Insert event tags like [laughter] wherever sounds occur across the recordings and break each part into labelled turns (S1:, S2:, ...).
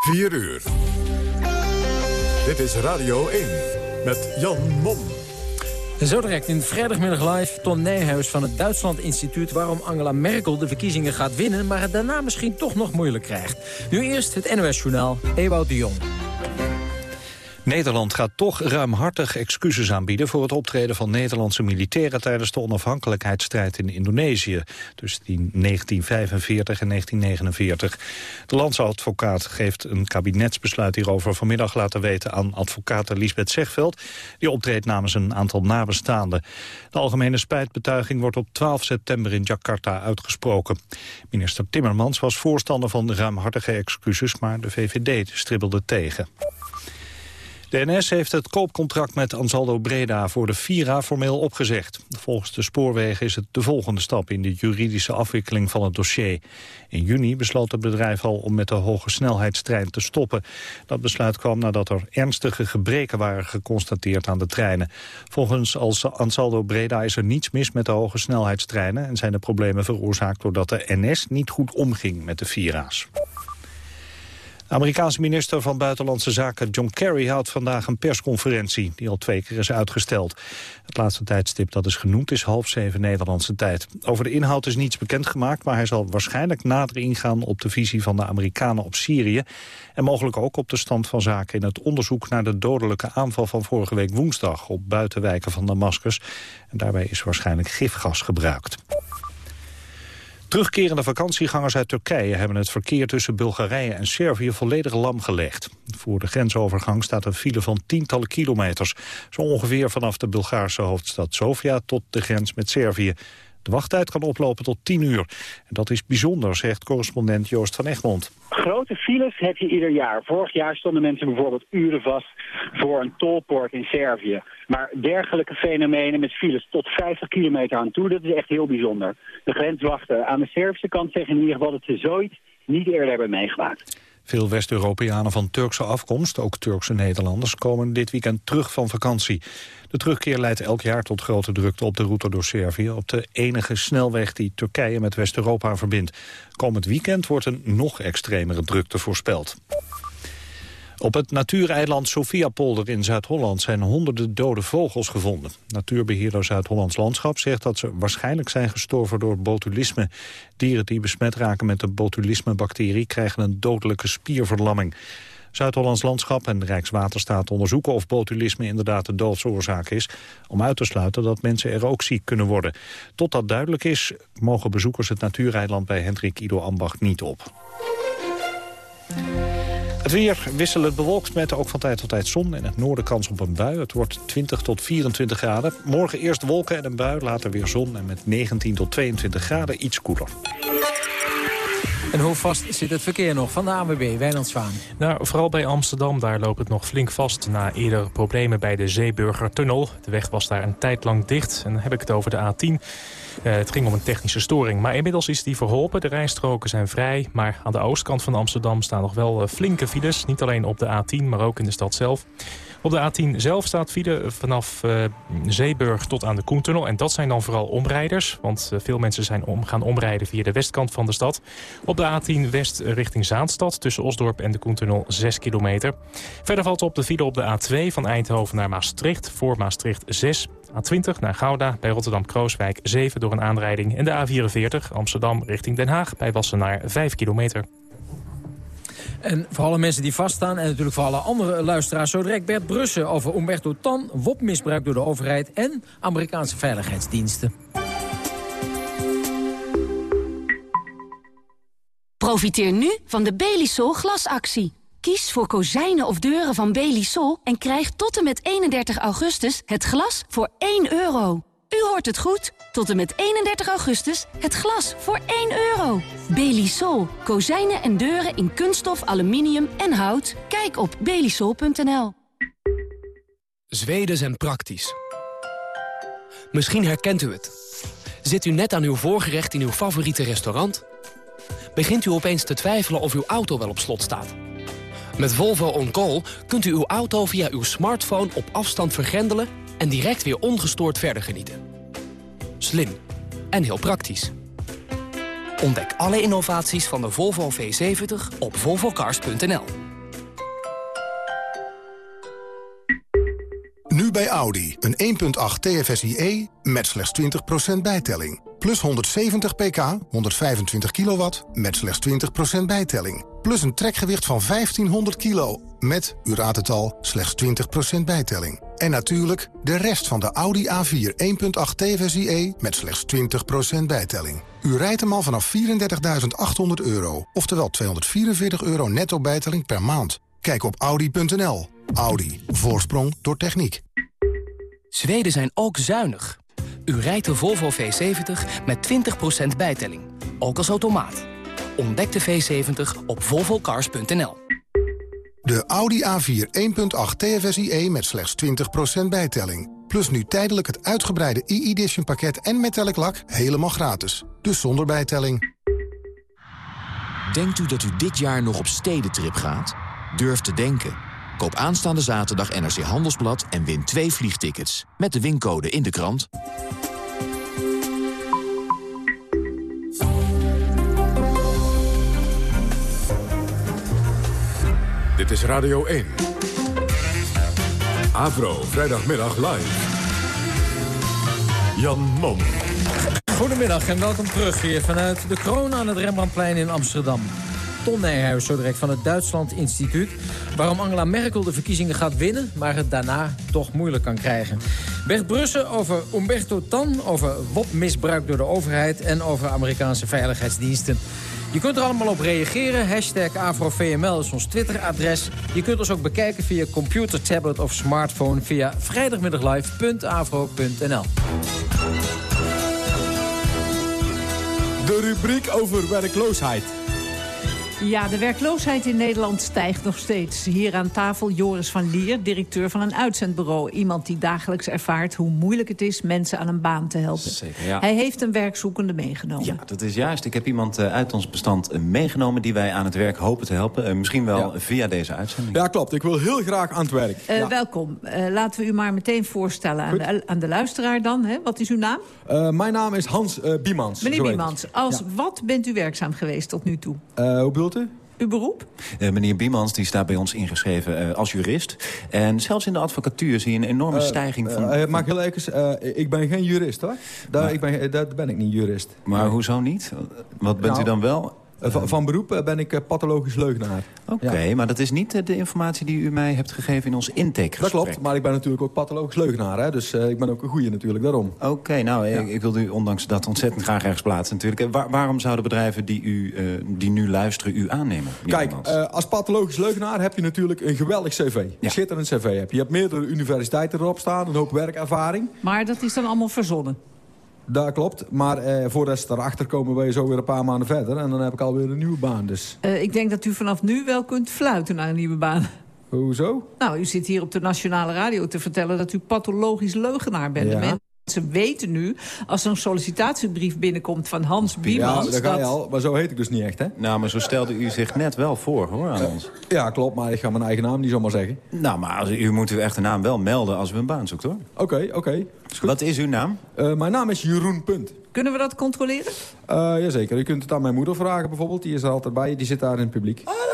S1: 4 uur. Dit is Radio 1 met Jan Mom.
S2: Zo direct in vrijdagmiddag live Ton Nijhuis van het Duitsland Instituut... waarom Angela Merkel de verkiezingen gaat winnen... maar het daarna misschien toch nog moeilijk krijgt. Nu eerst het NOS-journaal Ewout de Jong.
S3: Nederland gaat toch ruimhartig excuses aanbieden voor het optreden van Nederlandse militairen tijdens de onafhankelijkheidsstrijd in Indonesië tussen 1945 en 1949. De landsadvocaat geeft een kabinetsbesluit hierover vanmiddag laten weten aan advocaat Lisbeth Zegveld. Die optreedt namens een aantal nabestaanden. De algemene spijtbetuiging wordt op 12 september in Jakarta uitgesproken. Minister Timmermans was voorstander van de ruimhartige excuses, maar de VVD stribbelde tegen. De NS heeft het koopcontract met Ansaldo Breda voor de Vira formeel opgezegd. Volgens de spoorwegen is het de volgende stap in de juridische afwikkeling van het dossier. In juni besloot het bedrijf al om met de hoge snelheidstrein te stoppen. Dat besluit kwam nadat er ernstige gebreken waren geconstateerd aan de treinen. Volgens Ansaldo Breda is er niets mis met de hoge snelheidstreinen... en zijn de problemen veroorzaakt doordat de NS niet goed omging met de Vira's. Amerikaanse minister van Buitenlandse Zaken John Kerry houdt vandaag een persconferentie die al twee keer is uitgesteld. Het laatste tijdstip dat is genoemd is half zeven Nederlandse tijd. Over de inhoud is niets bekendgemaakt, maar hij zal waarschijnlijk nader ingaan op de visie van de Amerikanen op Syrië en mogelijk ook op de stand van zaken in het onderzoek naar de dodelijke aanval van vorige week woensdag op buitenwijken van Damascus. En daarbij is waarschijnlijk gifgas gebruikt. Terugkerende vakantiegangers uit Turkije hebben het verkeer tussen Bulgarije en Servië volledig lam gelegd. Voor de grensovergang staat een file van tientallen kilometers. Zo ongeveer vanaf de Bulgaarse hoofdstad Sofia tot de grens met Servië. De wachttijd kan oplopen tot 10 uur. En dat is bijzonder, zegt correspondent Joost van Egmond.
S4: Grote files heb je ieder jaar. Vorig jaar stonden mensen bijvoorbeeld uren vast voor een tolpoort in Servië. Maar dergelijke fenomenen met files tot 50 kilometer aan toe, dat is echt heel bijzonder. De grenswachten aan de Servische kant zeggen in ieder geval dat ze zoiets niet eerder hebben meegemaakt.
S3: Veel West-Europeanen van Turkse afkomst, ook Turkse Nederlanders, komen dit weekend terug van vakantie. De terugkeer leidt elk jaar tot grote drukte op de route door Servië, op de enige snelweg die Turkije met West-Europa verbindt. Komend weekend wordt een nog extremere drukte voorspeld. Op het natuureiland Sofiapolder in Zuid-Holland zijn honderden dode vogels gevonden. Natuurbeheerder Zuid-Hollands Landschap zegt dat ze waarschijnlijk zijn gestorven door botulisme. Dieren die besmet raken met de botulisme-bacterie krijgen een dodelijke spierverlamming. Zuid-Hollands Landschap en Rijkswaterstaat onderzoeken of botulisme inderdaad de doodsoorzaak is, om uit te sluiten dat mensen er ook ziek kunnen worden. Tot dat duidelijk is, mogen bezoekers het natuureiland bij Hendrik Ido Ambacht niet op. Het weer wisselend bewolkt met ook van tijd tot tijd zon. En het noorden kans op een bui. Het wordt 20 tot 24 graden. Morgen eerst wolken en een bui, later weer zon. En met 19 tot 22 graden iets koeler.
S2: En hoe vast zit het verkeer nog van de ANWB, Wijnand Zwaan?
S5: Nou, vooral bij Amsterdam, daar loopt het nog flink vast... na eerder problemen bij de Zeeburgertunnel. De weg was daar een tijd lang dicht. En dan heb ik het over de A10. Uh, het ging om een technische storing. Maar inmiddels is die verholpen. De rijstroken zijn vrij. Maar aan de oostkant van Amsterdam staan nog wel uh, flinke files. Niet alleen op de A10, maar ook in de stad zelf. Op de A10 zelf staat file vanaf uh, Zeeburg tot aan de Koentunnel. En dat zijn dan vooral omrijders. Want uh, veel mensen zijn om, gaan omrijden via de westkant van de stad. Op de A10 west richting Zaanstad tussen Osdorp en de Koentunnel 6 kilometer. Verder valt op de file op de A2 van Eindhoven naar Maastricht. Voor Maastricht 6. A20 naar Gouda bij Rotterdam-Krooswijk 7 door een aanrijding. En de A44 Amsterdam richting Den Haag bij Wassenaar 5 kilometer.
S2: En voor alle mensen die vaststaan en natuurlijk voor alle andere luisteraars... zo direct Bert Brussen over Umberto Tan, WOP-misbruik door de overheid... en Amerikaanse veiligheidsdiensten.
S6: Profiteer nu van de Belisol glasactie. Kies voor kozijnen of deuren van Belisol en krijg tot en met 31 augustus het glas voor 1 euro. U hoort het goed. Tot en met 31 augustus het glas voor 1 euro. Belisol. Kozijnen en deuren in kunststof, aluminium en hout. Kijk op belisol.nl.
S7: Zweden zijn praktisch. Misschien herkent u het. Zit u net aan uw voorgerecht in uw favoriete restaurant? Begint u opeens te twijfelen of uw auto wel op slot staat? Met Volvo On Call kunt u uw auto via uw smartphone op afstand vergrendelen en direct weer ongestoord verder genieten. Slim en heel praktisch. Ontdek alle innovaties van de Volvo V70 op volvocars.nl.
S8: Nu bij Audi, een 1.8 TFSIe met slechts 20% bijtelling. Plus 170 pk, 125 kilowatt, met slechts 20% bijtelling. Plus een trekgewicht van 1500 kilo met, u raadt het al, slechts 20% bijtelling. En natuurlijk de rest van de Audi A4 1.8 TFSIe met slechts 20% bijtelling. U rijdt hem al vanaf 34.800 euro, oftewel 244 euro netto bijtelling per maand. Kijk op Audi.nl. Audi. Voorsprong door techniek.
S7: Zweden zijn ook zuinig. U rijdt de Volvo V70 met 20% bijtelling. Ook als automaat. Ontdek de V70 op volvocars.nl.
S8: De Audi A4 1.8 TFSIe met slechts 20% bijtelling. Plus nu tijdelijk het uitgebreide e-edition pakket en metallic lak helemaal gratis. Dus zonder bijtelling.
S9: Denkt u dat u dit jaar nog op stedentrip gaat? Durf te denken. Koop aanstaande zaterdag NRC Handelsblad en win twee vliegtickets. Met de wincode in de krant.
S1: Dit is Radio 1. Avro, vrijdagmiddag live. Jan Mom.
S2: Goedemiddag en welkom terug hier vanuit de kroon aan het Rembrandtplein in Amsterdam. Ton Nijhuis, zo direct van het Duitsland Instituut. Waarom Angela Merkel de verkiezingen gaat winnen, maar het daarna toch moeilijk kan krijgen. Bert Brussen over Umberto Tan, over WOP-misbruik door de overheid... en over Amerikaanse veiligheidsdiensten. Je kunt er allemaal op reageren. Hashtag AfroVML is ons Twitter-adres. Je kunt ons ook bekijken via computer, tablet of smartphone... via vrijdagmiddaglive.afro.nl.
S10: De rubriek over werkloosheid.
S11: Ja, de werkloosheid in Nederland stijgt nog steeds. Hier aan tafel Joris van Lier, directeur van een uitzendbureau. Iemand die dagelijks ervaart hoe moeilijk het is mensen aan een baan te helpen.
S12: Zeker, ja.
S11: Hij heeft een werkzoekende meegenomen.
S12: Ja, dat is juist. Ik heb iemand eh, uit ons bestand eh, meegenomen... die wij aan het werk hopen te helpen. Eh, misschien wel via deze uitzending.
S10: Ja, klopt. Ik wil heel graag aan het werk.
S11: Uh,
S10: ja.
S11: Welkom. Uh, laten we u maar meteen voorstellen aan de, aan de, luisteraar dan. Hè? Wat is uw naam?
S10: Uh, mijn naam is Hans Biemans.
S11: Meneer Biemans, als ja. wat bent u werkzaam geweest tot nu toe?
S10: hoe bedoelt u?
S11: Uw beroep?
S12: Uh, meneer Biemans die staat bij ons ingeschreven uh, als jurist. En zelfs in de advocatuur zie je een enorme uh, stijging van...
S10: Uh, maak heel even, ik ben geen jurist hoor. Daar, maar, ik ben, daar ben ik niet jurist.
S12: Maar nee. hoezo niet? Wat bent
S10: nou,
S12: u dan wel?
S10: Van, van, beroep ben ik pathologisch leugenaar.
S12: Oké, okay, ja. maar dat is niet de informatie die u mij hebt gegeven in ons intakegesprek.
S10: Dat klopt, maar ik ben natuurlijk ook pathologisch leugenaar. Hè? Dus ik ben ook een goeie natuurlijk, daarom.
S12: Oké, okay, nou, ja. ik, ik wil u ondanks dat ontzettend graag ergens plaatsen natuurlijk. Waar, waarom zouden bedrijven die, u, die nu luisteren u aannemen?
S10: Kijk, als pathologisch leugenaar heb je natuurlijk een geweldig cv. Ja. Schitterend cv heb je. Je hebt meerdere universiteiten erop staan, een hoop werkervaring.
S11: Maar dat is dan allemaal verzonnen?
S10: Dat klopt, maar eh, voordat ze erachter komen... ben je zo weer een paar maanden verder. En dan heb ik alweer een nieuwe baan. Dus.
S11: Uh, ik denk dat u vanaf nu wel kunt fluiten naar een nieuwe baan.
S10: Hoezo?
S11: Nou, u zit hier op de Nationale Radio te vertellen... dat u pathologisch leugenaar bent.
S10: Ja.
S11: Ze weten nu, als er een sollicitatiebrief binnenkomt van Hans Biemans...
S10: Ja, daar ga je al, maar zo heet ik dus niet echt, hè?
S12: Nou, maar zo stelde u zich net wel voor, hoor, aan ons.
S10: Ja, klopt, maar ik ga mijn eigen naam niet zomaar zeggen.
S12: Nou, maar als, u moet uw echte naam wel melden als u een baan zoekt, hoor.
S10: Oké, oké. Okay.
S12: Wat is uw naam?
S10: Uh, mijn naam is Jeroen Punt.
S11: Kunnen we dat controleren?
S10: Uh, jazeker, u kunt het aan mijn moeder vragen bijvoorbeeld. Die is er altijd bij, die zit daar in het publiek.
S11: Hallo!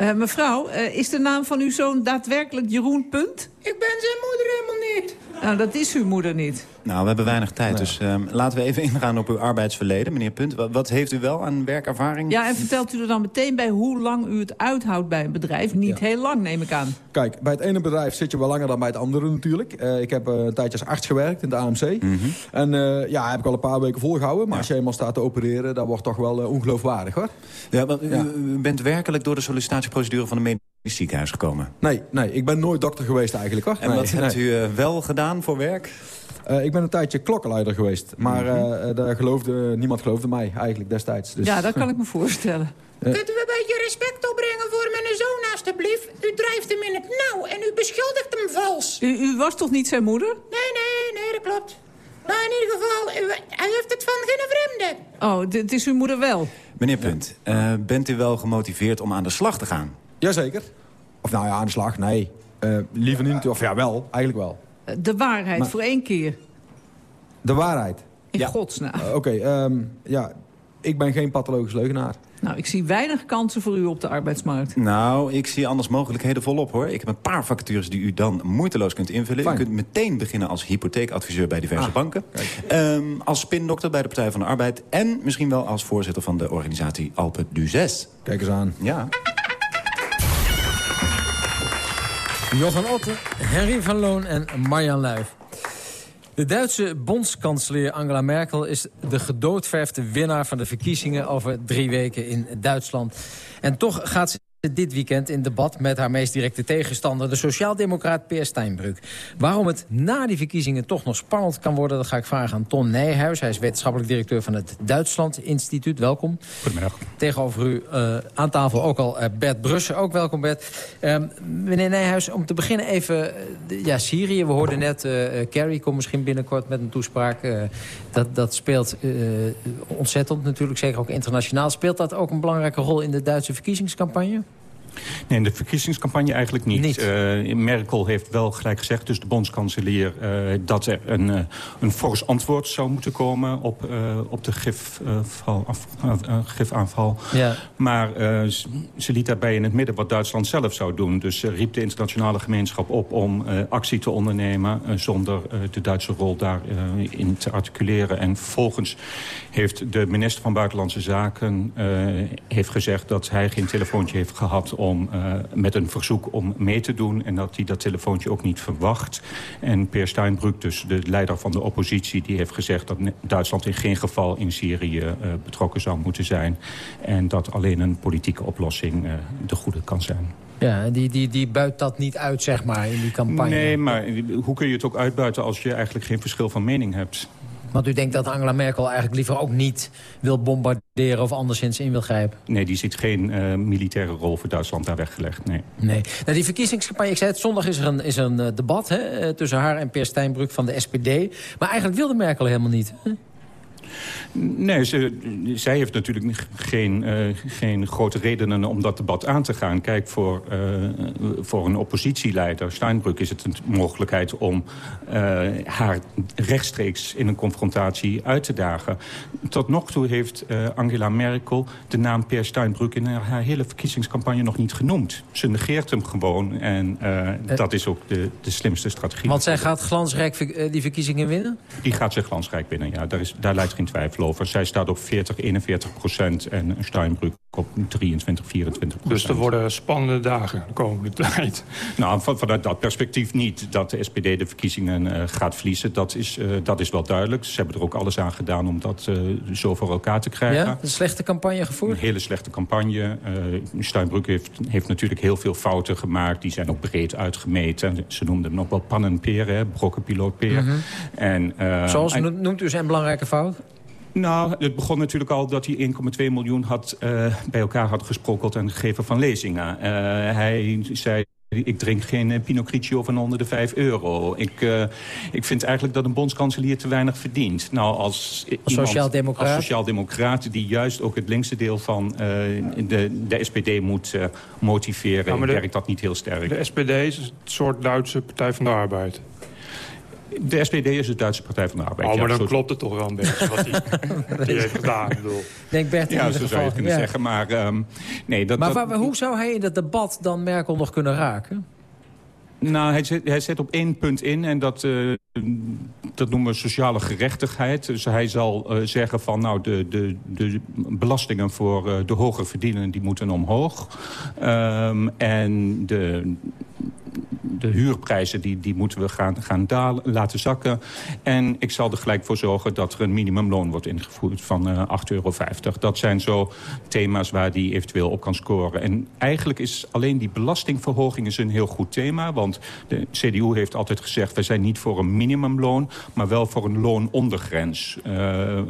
S11: Uh, mevrouw, uh, is de naam van uw zoon daadwerkelijk Jeroen Punt?
S13: Ik ben zijn moeder helemaal niet.
S11: Nou, dat is uw moeder niet.
S12: Nou, we hebben weinig tijd, nee. dus um, laten we even ingaan op uw arbeidsverleden. Meneer Punt, wat, wat, heeft u wel aan werkervaring?
S11: Ja, en vertelt u er dan meteen bij hoe lang u het uithoudt bij een bedrijf? Niet ja. heel lang, neem ik aan.
S10: Kijk, bij het ene bedrijf zit je wel langer dan bij het andere natuurlijk. Uh, ik heb uh, een tijdje als arts gewerkt in de AMC. Mm -hmm. En uh, ja, heb ik al een paar weken volgehouden. Maar ja. als je eenmaal staat te opereren, dat wordt toch wel ongeloofwaardig, hoor.
S12: Ja, want ja. u bent werkelijk door de sollicitatieprocedure van de ziekenhuis gekomen?
S10: Nee, nee, ik ben nooit dokter geweest eigenlijk, hoor.
S12: En
S10: nee,
S12: wat hebt u wel gedaan voor werk?
S10: Uh, ik ben een tijdje klokkenleider geweest. Maar uh, daar geloofde, niemand geloofde mij eigenlijk destijds. Dus.
S11: Ja, dat kan ik me voorstellen.
S13: Uh. [laughs] Kunt u een beetje respect opbrengen voor mijn zoon, alstublieft? U drijft hem in het nauw en u beschuldigt hem vals.
S11: U, u was toch niet zijn moeder?
S13: Nee, nee, nee, dat klopt. Maar in ieder geval, u, hij heeft het van geen vreemde.
S11: Oh, het is uw moeder wel?
S12: Meneer Punt, bent u wel gemotiveerd om aan de slag te gaan?
S10: Jazeker. Of nou ja, aan de slag, nee. liever niet, of ja, wel, eigenlijk wel.
S11: De waarheid, maar, voor één keer.
S10: De waarheid?
S11: In ja. godsnaam.
S10: Uh, Oké, okay, um, ja, ik ben geen pathologisch leugenaar.
S11: Nou, ik zie weinig kansen voor u op de arbeidsmarkt.
S12: Nou, ik zie anders mogelijkheden volop, hoor. Ik heb een paar vacatures die u dan moeiteloos kunt invullen.
S10: Fijn.
S12: U kunt meteen beginnen als hypotheekadviseur bij diverse banken. Ehm, als spindokter bij de Partij van de Arbeid. En misschien wel als voorzitter van de organisatie Alpe du Zes.
S10: Kijk eens aan.
S12: Ja.
S2: Johan Otte, Henry van Loon en Marjan Luif. De Duitse bondskanselier Angela Merkel is de gedoodverfde winnaar van de verkiezingen over drie weken in Duitsland. En toch gaat ze dit weekend in debat met haar meest directe tegenstander... de sociaaldemocraat Peer Steinbrück. Waarom het na die verkiezingen toch nog spannend kan worden... dat ga ik vragen aan Ton Nijhuis. Hij is wetenschappelijk directeur van het Duitsland Instituut. Welkom.
S14: Goedemiddag.
S2: Tegenover u uh, aan tafel ook al uh, Bert Brussen. Ook welkom Bert. Uh, meneer Nijhuis, om te beginnen even... ja, Syrië, we hoorden net... Kerry komt misschien binnenkort met een toespraak. dat, dat speelt ontzettend natuurlijk, zeker ook internationaal. Speelt dat ook een belangrijke rol in de Duitse verkiezingscampagne?
S14: Nee, in de verkiezingscampagne eigenlijk niet.
S2: niet.
S14: Uh, Merkel heeft wel gelijk gezegd, dus de bondskanselier... Uh, dat er een, uh, een fors antwoord zou moeten komen op, op de gifval, af, gifaanval.
S2: Ja.
S14: Maar ze liet daarbij in het midden wat Duitsland zelf zou doen. Dus ze riep de internationale gemeenschap op om actie te ondernemen... zonder de Duitse rol daarin te articuleren. En vervolgens heeft de minister van Buitenlandse Zaken heeft gezegd... dat hij geen telefoontje heeft gehad om, uh, met een verzoek om mee te doen... en dat hij dat telefoontje ook niet verwacht. En Peer Steinbrück, dus de leider van de oppositie... die heeft gezegd dat Duitsland in geen geval in Syrië uh, betrokken zou moeten zijn... en dat alleen een politieke oplossing uh, de goede kan zijn.
S2: Ja, die, die, die buit dat niet uit, zeg maar, in die campagne.
S14: Nee, maar hoe kun je het ook uitbuiten als je eigenlijk geen verschil van mening hebt?
S2: Want u denkt dat Angela Merkel eigenlijk liever ook niet wil bombarderen... of anderszins in wil grijpen?
S14: Nee, die ziet geen uh, militaire rol voor Duitsland daar weggelegd, nee.
S2: Nee. Nou, die verkiezingscampagne, ik zei het, zondag is er een, is er een uh, debat hè, tussen haar en Peer Steinbrück van de SPD. Maar eigenlijk wilde Merkel helemaal niet. Hè?
S14: Nee, ze, zij heeft natuurlijk geen, uh, geen grote redenen om dat debat aan te gaan. Kijk, voor, uh, voor een oppositieleider, Steinbrück, is het een mogelijkheid om uh, haar rechtstreeks in een confrontatie uit te dagen. Tot nog toe heeft Angela Merkel de naam Per Steinbrück in haar hele verkiezingscampagne nog niet genoemd. Ze negeert hem gewoon en dat is ook de, de slimste strategie.
S2: Want zij gaat glansrijk die verkiezingen winnen?
S14: Die gaat ze glansrijk winnen, ja. Daar, is, daar leidt geen twijfel over. Zij staat op 40, 41 procent en Steinbrück op 23, 24 procent.
S15: Dus er worden spannende dagen de komende [laughs] tijd.
S14: Nou, van, vanuit dat perspectief niet dat de SPD de verkiezingen uh, gaat verliezen. Dat is, uh, dat is wel duidelijk. Ze hebben er ook alles aan gedaan om dat uh, zo voor elkaar te krijgen.
S2: Ja, een slechte campagne gevoerd?
S14: Een hele slechte campagne. Steinbrück heeft, heeft natuurlijk heel veel fouten gemaakt. Die zijn ook breed uitgemeten. Ze noemden hem nog wel pannenperen, brokkenpilootpeer. Mm
S2: -hmm. en, Zoals en, noemt u zijn belangrijke fout?
S14: Nou, het begon natuurlijk al dat hij 1,2 miljoen had, uh, bij elkaar had gesprokkeld en gegeven van lezingen. Uh, hij zei... Ik drink geen Pinot Grigio van onder de 5 euro. Ik, uh, ik vind eigenlijk dat een bondskanselier te weinig verdient. Nou, als,
S2: als sociaaldemocraat?
S14: Als sociaaldemocraat die juist ook het linkse deel van uh, de, de SPD moet uh, motiveren... Ja, werkt dat niet heel sterk.
S15: De SPD is een soort Duitse Partij van de Arbeid.
S14: De SPD is de Duitse Partij van de Arbeid.
S15: Oh, maar
S14: ja,
S15: dan klopt het toch wel een beetje wat hij [laughs] heeft gedaan. Ik bedoel.
S2: Denk Bert in
S14: ja, zo zou je kunnen
S2: ja.
S14: zeggen. Maar, um, nee, dat,
S2: maar
S14: dat,
S2: hoe zou hij in dat debat dan Merkel nog kunnen raken?
S14: Nou, hij zet, hij zet op één punt in en dat, uh, dat noemen we sociale gerechtigheid. Dus hij zal uh, zeggen van nou de, de, de belastingen voor uh, de hoger verdienenden die moeten omhoog. Um, en de, de huurprijzen die, die moeten we gaan, gaan dalen, laten zakken. En ik zal er gelijk voor zorgen dat er een minimumloon wordt ingevoerd van uh, 8,50 euro. Dat zijn zo thema's waar die eventueel op kan scoren. En eigenlijk is alleen die belastingverhoging is een heel goed thema. Want de CDU heeft altijd gezegd... wij zijn niet voor een minimumloon, maar wel voor een loonondergrens. Uh,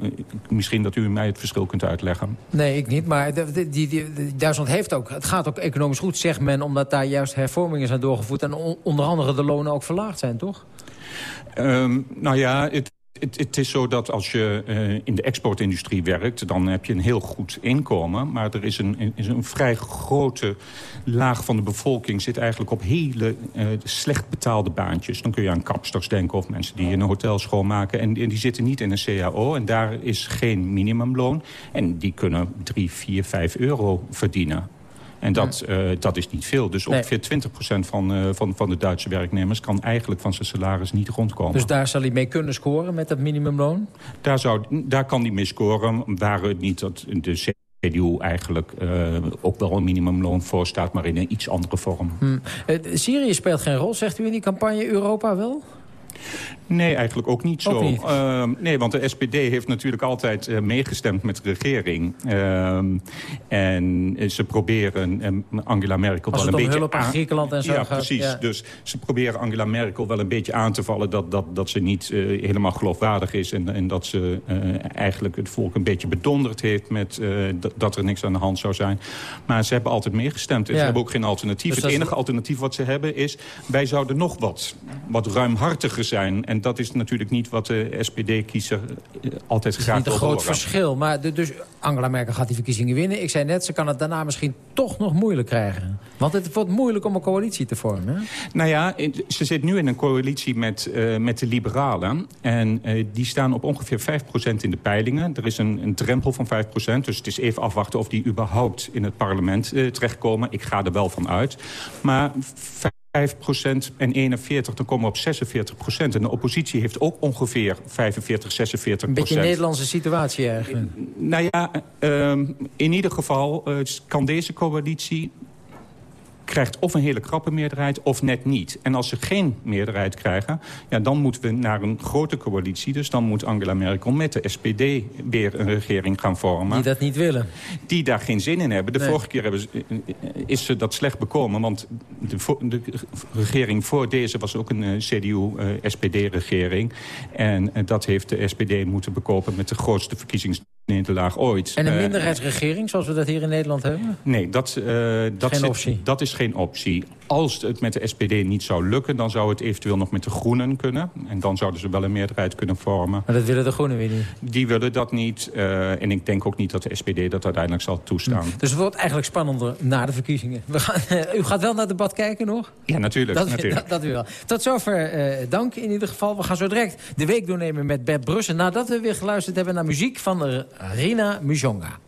S14: misschien dat u mij het verschil kunt uitleggen.
S2: Nee, ik niet. Maar die, die, die, Duitsland heeft ook... het gaat ook economisch goed, zegt men... omdat daar juist hervormingen zijn doorgevoerd... en on, onder andere de lonen ook verlaagd zijn, toch?
S14: Um, nou ja, het Het, is zo dat als je uh, in de exportindustrie werkt... dan heb je een heel goed inkomen. Maar er is een, vrij grote laag van de bevolking... zit eigenlijk op hele uh, slecht betaalde baantjes. Dan kun je aan kapsters denken of mensen die in een hotel schoonmaken. En, en die zitten niet in een CAO. En daar is geen minimumloon. En die kunnen 3, 4, 5 euro verdienen. En dat, uh, dat is niet veel. Dus ongeveer 20% van, uh, van, van de Duitse werknemers... kan eigenlijk van zijn salaris niet rondkomen.
S16: Dus daar zal hij mee kunnen scoren met dat minimumloon?
S14: Daar, zou, daar kan hij mee scoren. Waar het niet dat de CDU eigenlijk uh, ook wel een minimumloon voor staat... maar in een iets andere vorm.
S16: Hm. Syrië speelt geen rol, zegt u in die campagne Europa wel?
S14: Nee, eigenlijk ook niet zo.
S16: Niet.
S14: Uh, nee, want de SPD heeft natuurlijk altijd uh, meegestemd met de regering. Uh, en ze proberen Angela Merkel
S16: Als
S14: wel een beetje...
S16: hulp aan Griekenland en zo
S14: Ja,
S16: gaat,
S14: precies.
S16: ja.
S14: Dus ze proberen Angela Merkel wel een beetje aan te vallen... dat, dat, dat ze niet helemaal geloofwaardig is... en, en dat ze eigenlijk het volk een beetje bedonderd heeft... met dat er niks aan de hand zou zijn. Maar ze hebben altijd meegestemd. En
S16: Ja.
S14: ze hebben ook geen alternatief.
S16: Dus
S14: het enige alternatief wat ze hebben is... wij zouden nog wat, wat ruimhartiger zijn. En dat is natuurlijk niet wat de SPD-kiezer altijd
S16: Het is
S14: graag
S16: niet een
S14: wil
S16: groot
S14: horen.
S16: verschil. Maar de- dus Angela Merkel gaat die verkiezingen winnen. Ik zei net, ze kan het daarna misschien toch nog moeilijk krijgen. Want het wordt moeilijk om een coalitie te vormen. Hè?
S14: Nou ja, ze zit nu in een coalitie met, eh, met de liberalen. En eh, die staan op ongeveer 5% in de peilingen. Er is een, een drempel van 5%. Dus het is even afwachten of die überhaupt in het parlement eh, terechtkomen. Ik ga er wel van uit. Maar 5% en 41, dan komen we op 46% En de oppositie heeft ook ongeveer 45, 46%
S16: Een beetje een Nederlandse situatie eigenlijk.
S14: Nou ja, ehm, in ieder geval eh, kan deze coalitie krijgt of een hele krappe meerderheid of net niet. En als ze geen meerderheid krijgen, ja, dan moeten we naar een grote coalitie. Dus dan moet Angela Merkel met de SPD weer een regering gaan vormen.
S16: Die dat niet willen.
S14: Die daar geen zin in hebben. De
S16: Nee.
S14: vorige keer hebben ze, eh, is ze dat slecht bekomen. Want de, regering voor deze was ook een eh, CDU-SPD-regering. en eh, dat heeft de SPD moeten bekopen met de grootste verkiezingsnederlaag ooit.
S16: En een
S14: Eh,
S16: minderheidsregering, zoals we dat hier in Nederland hebben?
S14: Nee, dat, eh, dat,
S16: Geen
S14: zit-
S16: optie.
S14: dat is geen optie. Als het met de SPD niet zou lukken... dan zou het eventueel nog met de Groenen kunnen. En dan zouden ze wel een meerderheid kunnen vormen.
S16: Maar dat willen de Groenen weer niet.
S14: Die willen dat niet. eh, en ik denk ook niet dat de SPD dat uiteindelijk zal toestaan.
S16: Dus het wordt eigenlijk spannender na de verkiezingen. We gaan, [laughs] u gaat wel naar het debat kijken nog?
S14: Ja, natuurlijk.
S16: Dat,
S14: natuurlijk. [laughs]
S16: dat, dat u wel. Tot zover eh, dank in ieder geval. We gaan zo direct de week doornemen met Bert Brussen... nadat we weer geluisterd hebben naar muziek van Rina Mujonga.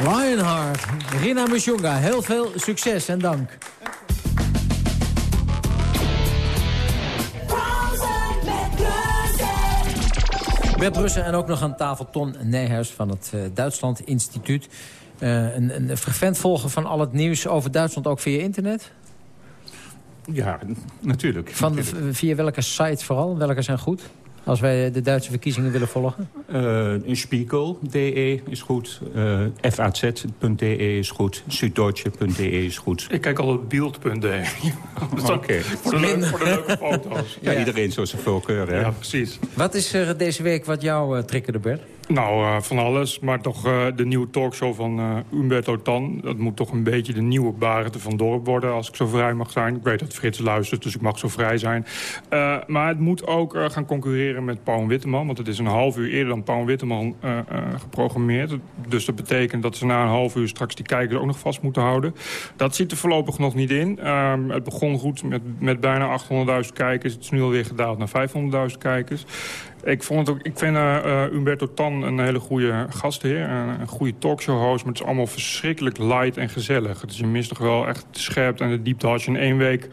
S2: Lionheart, Rina Mushunga, heel veel succes en dank. Bert Brussen en ook nog aan tafel Ton Nijhuis van het eh, Duitsland Instituut. Eh, een, een frequent volger van al het nieuws over Duitsland ook via internet?
S14: Ja, natuurlijk.
S2: Van,
S14: natuurlijk.
S2: Via welke sites vooral? Welke zijn goed? Als wij de Duitse verkiezingen willen volgen?
S14: Eh, Spiegel.de is goed. eh FAZ.de is goed. Süddeutsche.de is goed.
S15: Ik kijk al op beeld.de. [laughs]
S14: Oké.
S15: voor, de leuke- voor de leuke foto's.
S14: Ja, iedereen zo zijn voorkeur, hè?
S15: Ja, precies.
S2: Wat is er deze week wat jou uh, triggerde, Bert?
S15: Nou, uh, van alles. Maar toch uh, de nieuwe talkshow van uh, Umberto Tan. Dat moet toch een beetje de nieuwe Barend van Dorp worden... als ik zo vrij mag zijn. Ik weet dat Frits luistert, dus ik mag zo vrij zijn. Maar het moet ook gaan concurreren met Paul Witteman. Want het is een half uur eerder dan Paul Witteman geprogrammeerd. Dus dat betekent dat ze na een half uur straks die kijkers ook nog vast moeten houden. Dat zit er voorlopig nog niet in. het begon goed met, met bijna 800.000 kijkers. Het is nu alweer gedaald naar 500.000 kijkers. Ik, vond het ook, ik vind uh, Umberto Tan een hele goede gastheer. Uh, een goede talkshow-host. Maar het is allemaal verschrikkelijk light en gezellig. Dus je mist toch wel echt de scherpte en de diepte. Als je in één week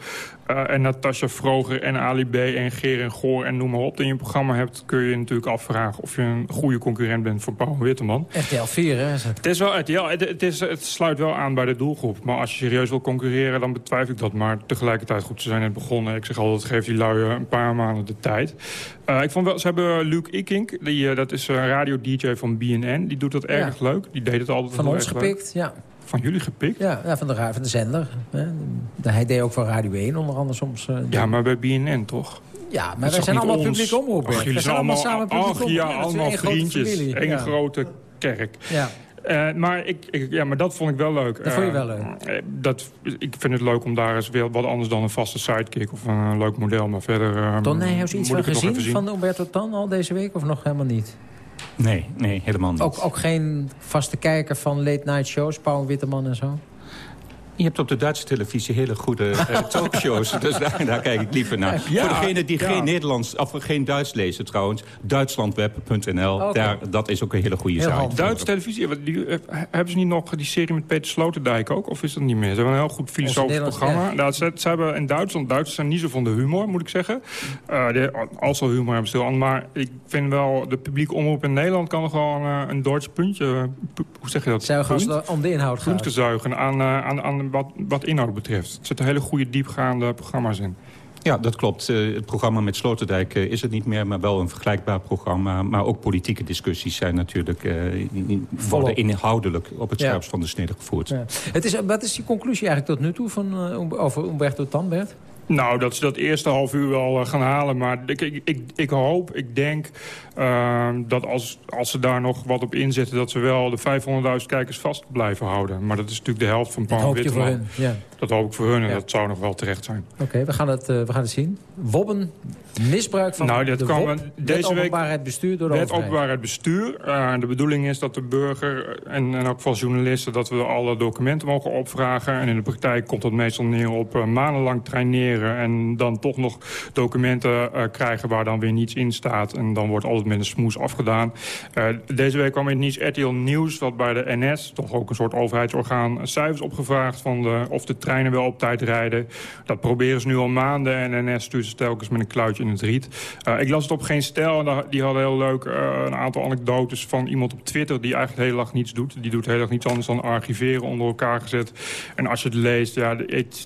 S15: uh, en Natasja Vroger en Ali B en Geer en Goor en noem maar op... in je programma hebt, kun je je natuurlijk afvragen... of je een goede concurrent bent voor Paul Witteman.
S2: RTL 4, hè? Het?
S15: is wel RTL. Het, het, is, het sluit wel aan bij de doelgroep. Maar als je serieus wil concurreren, dan betwijfel ik dat. Maar tegelijkertijd goed, ze zijn net begonnen. Ik zeg altijd, geef die lui een paar maanden de tijd. Uh, ik vond wel, ze hebben Luc Ikink, die, uh, dat is een radio-dj van BNN. Die doet dat erg ja. leuk. Die deed het altijd
S2: Van ons gepikt,
S15: leuk.
S2: ja.
S15: Van jullie gepikt?
S2: Ja, ja van, de, van de zender. Hè. Hij deed ook voor Radio 1 onder andere soms. Uh,
S15: ja, maar bij BNN toch?
S2: Ja, maar wij zijn allemaal publiek omroep.
S15: Ach, jullie zijn allemaal, samen ach, ja, allemaal vriendjes. Eén ja. grote kerk.
S2: Ja.
S15: Uh, maar, ik, ik, ja, maar dat vond ik wel leuk.
S2: Dat uh, vond je wel leuk?
S15: Uh, dat, ik vind het leuk om daar eens weer wat anders dan een vaste sidekick of een leuk model. Maar verder
S2: Ton Nijhuis iets van gezien van Umberto Tan al deze week of nog helemaal niet?
S14: Nee, nee, helemaal niet.
S2: Ook, ook geen vaste kijker van late night shows, Paul Witteman en zo?
S14: Je hebt op de Duitse televisie hele goede uh, [laughs] talkshows. dus daar, daar, kijk ik liever naar.
S15: Ja,
S14: Voor degenen die
S15: ja.
S14: geen Nederlands, of geen Duits lezen trouwens. Duitslandweb.nl. Daar, dat is ook een hele goede
S2: Heel
S14: site.
S15: Duitse televisie, die, eh, hebben ze niet nog die serie met Peter Sloterdijk ook? Of is dat niet meer? Ze hebben een heel goed filosofisch programma.
S2: ja.
S15: Nou, ze, ze hebben in Duitsland, Duitsers zijn niet zo van de humor, moet ik zeggen. Eh, de, als ze humor hebben, stil aan. Maar ik vind wel, de publieke omroep in Nederland kan nog wel een, eh, een Duits puntje, eh, pu- hoe zeg je dat?
S2: Zuigen om de inhoud
S15: Punt
S2: gaat.
S15: te zuigen aan, eh, aan, wat, wat inhoud betreft. Er zitten hele goede, diepgaande programma's in.
S14: Ja, dat klopt. Eh, het programma met Sloterdijk eh, is het niet meer, maar wel een vergelijkbaar programma. Maar ook politieke discussies zijn natuurlijk eh, in- worden inhoudelijk op het
S2: Ja.
S14: scherpst van de snede gevoerd.
S2: Ja. Het is, wat is die conclusie eigenlijk tot nu toe van, over Umberto Tan, Bert?
S15: Nou, dat ze dat eerste half uur wel eh, gaan halen. Maar ik, ik, ik, ik hoop, ik denk eh, dat als, als ze daar nog wat op inzetten... dat ze wel de 500.000 kijkers vast blijven houden. Maar dat is natuurlijk de helft van
S2: Dat
S15: Paul
S2: hoop je voor
S15: Witteman.
S2: hun. Ja.
S15: Dat hoop ik voor hun en
S2: Ja.
S15: dat zou nog wel terecht zijn.
S2: Oké, we, gaan het, eh, we gaan het zien. Wobben, misbruik van
S15: Nou, dat
S2: de WOP, Wet
S15: deze week-
S2: openbaarheid bestuur door de
S15: Wet openbaarheid bestuur. Eh, de bedoeling is dat de burger en, ook van journalisten... dat we alle documenten mogen opvragen. En in de praktijk komt dat meestal neer op eh, maandenlang traineren... en dan toch nog documenten krijgen waar dan weer niets in staat. En dan wordt alles met een smoes afgedaan. Eh, deze week kwam in het RTL Nieuws... dat bij de NS, toch ook een soort overheidsorgaan... cijfers opgevraagd van de, of de treinen wel op tijd rijden. Dat proberen ze nu al maanden en NS stuurt ze telkens met een kluitje in het riet. Eh, ik las het op Geen Stijl en die hadden heel leuk eh, een aantal anekdotes van iemand op Twitter... die eigenlijk de hele dag niets doet. Die doet de hele dag niets anders dan archiveren, onder elkaar gezet. En als je het leest, ja,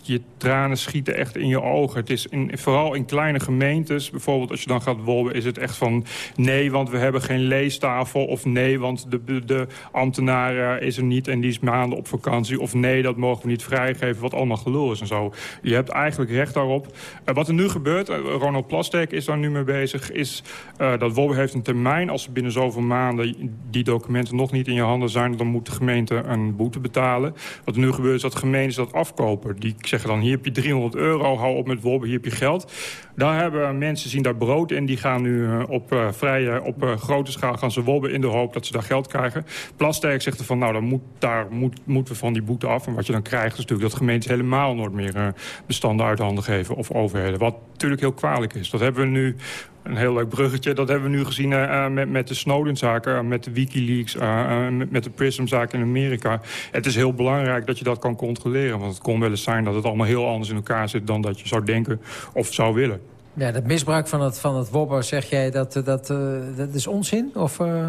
S15: je tranen schieten echt in je ogen. Het is in, vooral in kleine gemeentes, bijvoorbeeld als je dan gaat wolven... is het echt van nee, want we hebben geen leestafel. Of nee, want de, de, ambtenaar eh, is er niet en die is maanden op vakantie. Of nee, dat mogen we niet vrijgeven, wat allemaal gelul is en zo. Je hebt eigenlijk recht daarop. Eh, wat er nu gebeurt, eh, Ronald Plasterk is daar nu mee bezig... is dat WOB heeft een termijn. Als er binnen zoveel maanden die documenten nog niet in je handen zijn... dan moet de gemeente een boete betalen. Wat er nu gebeurt is dat gemeentes dat afkopen. Die zeggen dan, hier heb je 300 euro, hou op met WOB, hier heb je geld. Daar hebben mensen zien daar brood in. Die gaan nu eh, op, eh, vrije, op eh, grote schaal gaan ze wobben in de hoop dat ze daar geld krijgen. Plasterk zegt er van, nou, dan moet, daar moet, moeten we van die boete af. En wat je dan krijgt is natuurlijk dat gemeentes helemaal nooit meer bestanden uit handen geven. Of overheden. Wat natuurlijk heel kwalijk is. Dat hebben we nu een heel leuk bruggetje. Dat hebben we nu gezien met, met de Snowden-zaken, met de Wikileaks, met, de PRISM-zaak in Amerika. Het is heel belangrijk dat je dat kan controleren. Want het kon wel eens zijn dat het allemaal heel anders in elkaar zit dan dat je zou denken of zou willen.
S2: Ja, dat misbruik van het, van het wobber, zeg jij, dat, eh, dat, eh, dat is onzin? Of, eh,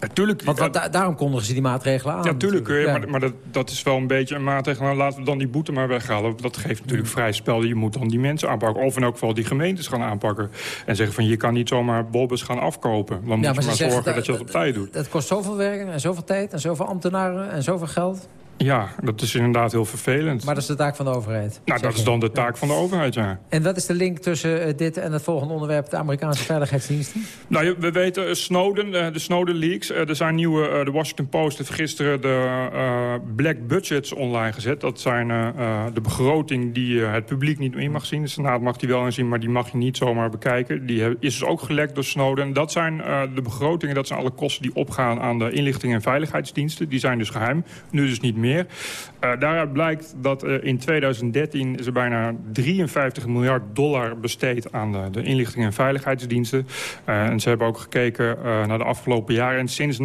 S15: Natuurlijk.
S2: Want, want da- daarom kondigen ze die maatregelen aan.
S15: Ja, tuurlijk.
S2: Ja.
S15: Maar, maar dat, dat is wel een beetje een maatregel. Nou, laten we dan die boete maar weghalen. Dat geeft natuurlijk vrij spel. Je moet dan die mensen aanpakken. Of in elk geval die gemeentes gaan aanpakken. En zeggen van, je kan niet zomaar bobbes gaan afkopen. Dan moet
S2: maar
S15: je maar zorgen
S2: dat-
S15: dat je dat op tijd doet.
S2: Dat kost zoveel werk en zoveel tijd en zoveel ambtenaren en zoveel geld.
S15: Ja, dat is inderdaad heel vervelend.
S2: Maar dat is de taak van de overheid.
S15: nou, dat is dan de taak van de overheid, ja.
S2: En wat is de link tussen eh, dit en het volgende onderwerp... de Amerikaanse veiligheidsdiensten?
S15: Nou, we weten eh, Snowden, eh, de Snowden leaks. Eh, Er zijn nieuwe, de Washington Post heeft gisteren de black budgets online gezet. Dat zijn de begroting die het publiek niet meer mag zien. De Senaat mag die wel inzien, maar die mag je niet zomaar bekijken. Die is dus ook gelekt door Snowden. Dat zijn de begrotingen, dat zijn alle kosten die opgaan aan de inlichting- en veiligheidsdiensten. Die zijn dus geheim, nu dus niet meer. Eh, daaruit blijkt dat eh, in 2013 is er bijna 53 miljard dollar besteed aan de, de inlichting- en veiligheidsdiensten. Eh, en ze hebben ook gekeken naar de afgelopen jaren. En sinds 9-11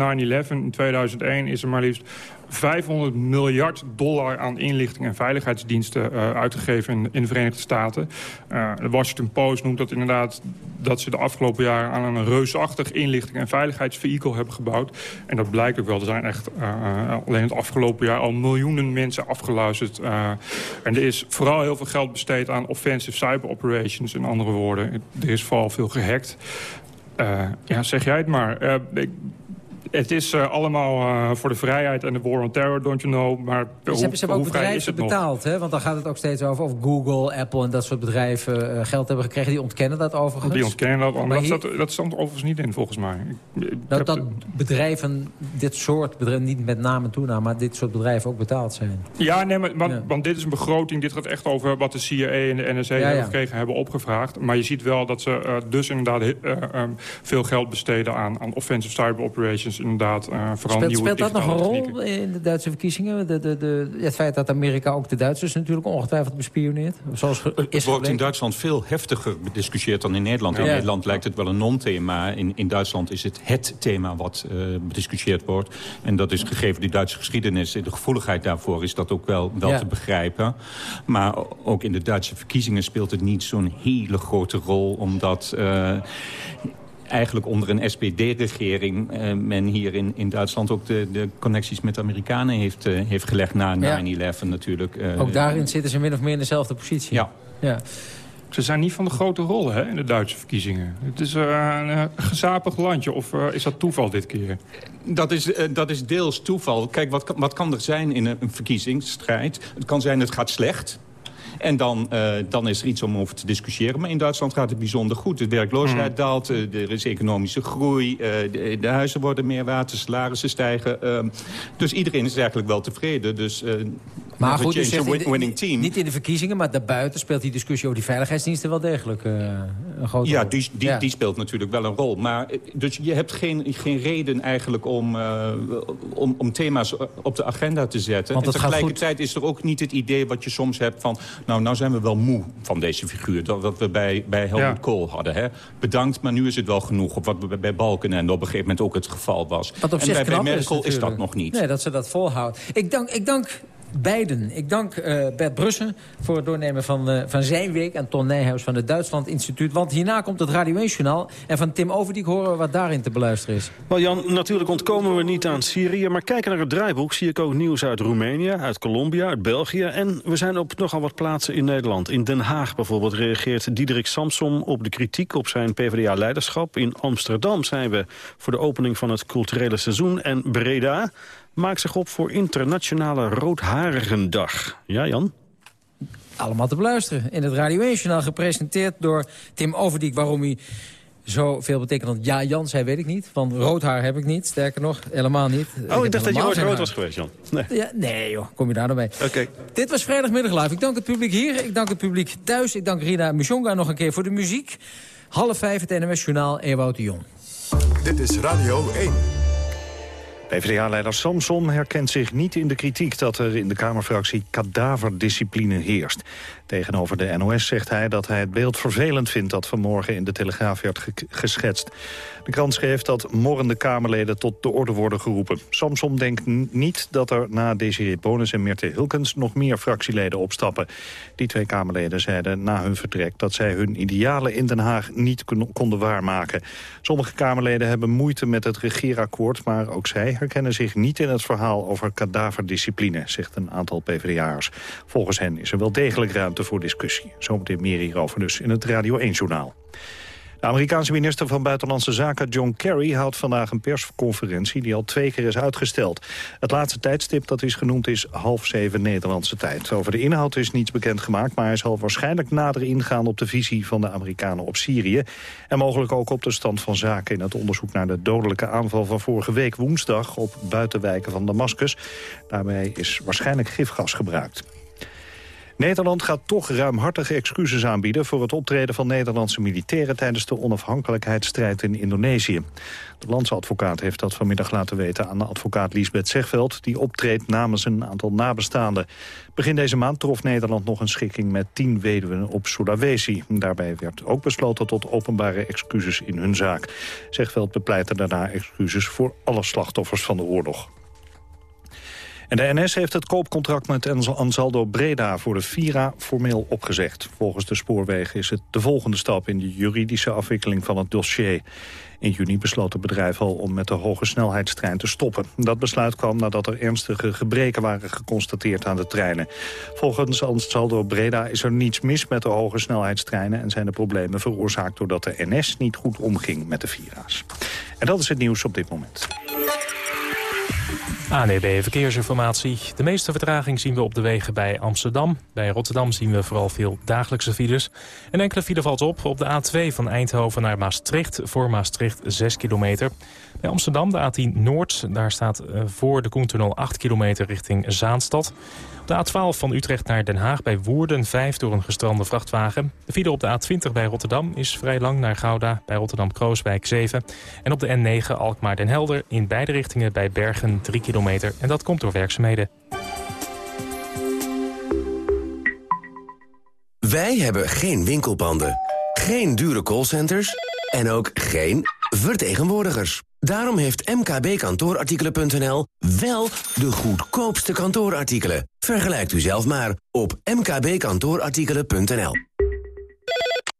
S15: in 2001 is er maar liefst 500 miljard dollar aan inlichting- en veiligheidsdiensten eh, uitgegeven in, in de Verenigde Staten. Eh, de Washington Post noemt dat inderdaad dat ze de afgelopen jaren aan een reusachtig inlichting- en veiligheidsvehikel hebben gebouwd. En dat blijkt ook wel. Er zijn echt eh, alleen het afgelopen jaar al miljoenen mensen afgeluisterd. En er is vooral heel veel geld besteed aan offensive cyber operations. In andere woorden, er is vooral veel gehackt. Eh, ja, zeg jij het maar. Het is eh, allemaal eh, voor de vrijheid en de war on terror, don't you know. Maar
S2: Ze
S15: hoe,
S2: hebben, ze hebben ook bedrijven betaald, hè? want dan gaat het ook steeds over of Google, Apple en dat soort bedrijven eh, geld hebben gekregen. Die ontkennen dat overigens.
S15: Die ontkennen dat, maar
S2: Maar
S15: dat,
S2: hier-
S15: dat stond overigens niet in, volgens mij. Ik- ik heb
S2: dat
S15: de-
S2: bedrijven, dit soort bedrijven, niet met naam en toenaam... maar dit soort bedrijven ook betaald zijn.
S15: Ja, nee, maar, want, want dit is een begroting. Dit gaat echt over wat de CIA en de NSA
S2: Ja,
S15: hebben
S2: ja.
S15: gekregen, hebben opgevraagd. Maar je ziet wel dat ze dus inderdaad veel geld besteden aan, aan offensive cyber operations. Inderdaad, eh, vooral
S2: Speelt,
S15: nieuwe
S2: speelt dat nog een rol in de Duitse verkiezingen? De, de, de, het feit dat Amerika ook de Duitsers natuurlijk ongetwijfeld bespioneert? Zoals
S14: Het wordt in? Duitsland veel heftiger bediscussieerd dan in Nederland. In
S2: Ja.
S14: Nederland lijkt het wel een non-thema. In, in Duitsland is het het thema wat eh, bediscussieerd wordt. En dat is gegeven die Duitse geschiedenis. De gevoeligheid daarvoor is dat ook wel, wel
S17: Ja.
S14: te begrijpen. Maar ook in de Duitse verkiezingen speelt het niet zo'n hele grote rol. Omdat... eh, Eigenlijk onder een SPD-regering eh, men hier in, in Duitsland ook de, de connecties met de Amerikanen heeft, eh, heeft gelegd na 9-11 natuurlijk. Eh,
S2: Ook daarin zitten ze min of meer in dezelfde positie.
S14: Ja.
S2: ja.
S15: Ze zijn niet van de grote rollen hè, in de Duitse verkiezingen. Het is eh, een gezapig landje, of is dat toeval dit keer?
S14: Dat is, dat is deels toeval. Kijk, wat, kan- wat kan er zijn in een, een verkiezingsstrijd? Het kan zijn, het gaat slecht. En dan, eh, dan is er iets om over te discussiëren. Maar in Duitsland gaat het bijzonder goed. De werkloosheid daalt, eh, er is economische groei... eh, de, de huizen worden meer waard, de salarissen stijgen. ehm, dus iedereen is eigenlijk wel tevreden. Dus,
S2: Maar goed, dus
S14: winning team.
S2: niet in de verkiezingen, maar daarbuiten speelt die discussie over die veiligheidsdiensten wel degelijk een grote
S14: Ja,
S2: rol.
S14: die, die,
S2: Ja.
S14: die speelt natuurlijk wel een rol. Maar, dus je hebt geen, geen reden eigenlijk om, om, om thema's op de agenda te zetten.
S2: Want
S14: en tegelijkertijd is er ook niet het idee wat je soms hebt van... nou, nou zijn we wel moe van deze figuur. Dat wat we bij, bij Helmut
S15: Ja.
S14: Kool hadden. Hè? Bedankt, maar nu is het wel genoeg. Of wat we bij Balkenende op een gegeven moment ook het geval was.
S2: Wat op
S14: en
S2: zich
S14: bij, bij Merkel is,
S2: natuurlijk.
S14: dat nog niet.
S2: Nee, dat ze dat volhoudt. Ik dank, ik dank beiden. Ik dank eh, Bert Brussen voor het doornemen van, eh, van zijn week... en Ton Nijhuis van het Duitsland Instituut. Want hierna komt het Radio 1-journaal. En van Tim Overdiek horen we wat daarin te beluisteren is.
S18: Wel Jan, natuurlijk ontkomen we niet aan Syrië... maar kijken naar het draaiboek zie ik ook nieuws uit Roemenië, uit Colombia, uit België... en we zijn op nogal wat plaatsen in Nederland. In Den Haag bijvoorbeeld reageert Diederik Samsom op de kritiek op zijn PvdA-leiderschap. In Amsterdam zijn we voor de opening van het culturele seizoen. En Breda maakt zich op voor internationale roodharigendag. Ja, Jan?
S2: Allemaal te beluisteren. In het Radio 1-journaal gepresenteerd door Tim Overdiek... waarom hij zo veel betekent. Ja, Jan zei, weet ik niet. Van rood haar heb ik niet. Sterker nog, helemaal niet.
S18: Oh, ik dacht dat je ooit rood
S2: haar.
S18: was geweest, Jan. Nee.
S2: Ja, nee joh, kom je daar nou bij.
S18: Oké.
S2: Dit was vrijdagmiddag live. Ik dank het publiek hier, ik dank het publiek thuis. Ik dank Rina Mushonga nog een keer voor de muziek. Half vijf het NMS Journaal, Ewout de Jong.
S1: Dit is Radio 1.
S3: PvdA-leider Samson herkent zich niet in de kritiek dat er in de Kamerfractie kadaverdiscipline heerst. Tegenover de NOS zegt hij dat hij het beeld vervelend vindt dat vanmorgen in de Telegraaf werd ge- geschetst. De krant schreef dat morrende Kamerleden tot de orde worden geroepen. Samson denkt niet dat er na Desiree Bonus en Mirte Hilkens nog meer fractieleden opstappen. Die twee Kamerleden zeiden na hun vertrek dat zij hun idealen in Den Haag niet kon- konden waarmaken. Sommige Kamerleden hebben moeite met het regeerakkoord, maar ook zij herkennen zich niet in het verhaal over kadaverdiscipline, zegt een aantal PvdA'ers. Volgens hen is er wel degelijk ruimte voor discussie. Zometeen meer hierover dus in het Radio 1-journaal. De Amerikaanse minister van Buitenlandse Zaken John Kerry houdt vandaag een persconferentie die al twee keer is uitgesteld. Het laatste tijdstip dat is genoemd is half zeven Nederlandse tijd. Over de inhoud is niets bekendgemaakt, maar hij zal waarschijnlijk nader ingaan op de visie van de Amerikanen op Syrië. En mogelijk ook op de stand van zaken in het onderzoek naar de dodelijke aanval van vorige week woensdag op buitenwijken van Damascus. Daarbij is waarschijnlijk gifgas gebruikt. Nederland gaat toch ruimhartige excuses aanbieden... voor het optreden van Nederlandse militairen... tijdens de onafhankelijkheidsstrijd in Indonesië. De landsadvocaat heeft dat vanmiddag laten weten aan advocaat Liesbeth Zegveld... die optreedt namens een aantal nabestaanden. Begin deze maand trof Nederland nog een schikking met tien weduwen op Sulawesi. Daarbij werd ook besloten tot openbare excuses in hun zaak. Zegveld bepleitte daarna excuses voor alle slachtoffers van de oorlog. En de NS heeft het koopcontract met Ansaldo Breda voor de Vira formeel opgezegd. Volgens de spoorwegen is het de volgende stap in de juridische afwikkeling van het dossier. In juni besloot het bedrijf al om met de hoge snelheidstrein te stoppen. Dat besluit kwam nadat er ernstige gebreken waren geconstateerd aan de treinen. Volgens Ansaldo Breda is er niets mis met de hoge snelheidstreinen... en zijn de problemen veroorzaakt doordat de NS niet goed omging met de Vira's. En dat is het nieuws op dit moment.
S5: ANEB Verkeersinformatie. De meeste vertraging zien we op de wegen bij Amsterdam. Bij Rotterdam zien we vooral veel dagelijkse files. Een enkele file valt op op de A2 van Eindhoven naar Maastricht. Voor Maastricht 6 kilometer. Bij Amsterdam de A10 Noord. Daar staat eh, voor de Koentunnel 8 kilometer richting Zaanstad. De A12 van Utrecht naar Den Haag bij Woerden 5 door een gestrande vrachtwagen. De file op de A20 bij Rotterdam is vrij lang naar Gouda bij Rotterdam-Krooswijk 7. En op de N9 Alkmaar-Den Helder in beide richtingen bij Bergen 3 kilometer. En dat komt door werkzaamheden.
S19: Wij hebben geen winkelpanden, geen dure callcenters en ook geen vertegenwoordigers. Daarom heeft mkbkantoorartikelen.nl wel de goedkoopste kantoorartikelen. Vergelijkt u zelf maar op mkbkantoorartikelen.nl.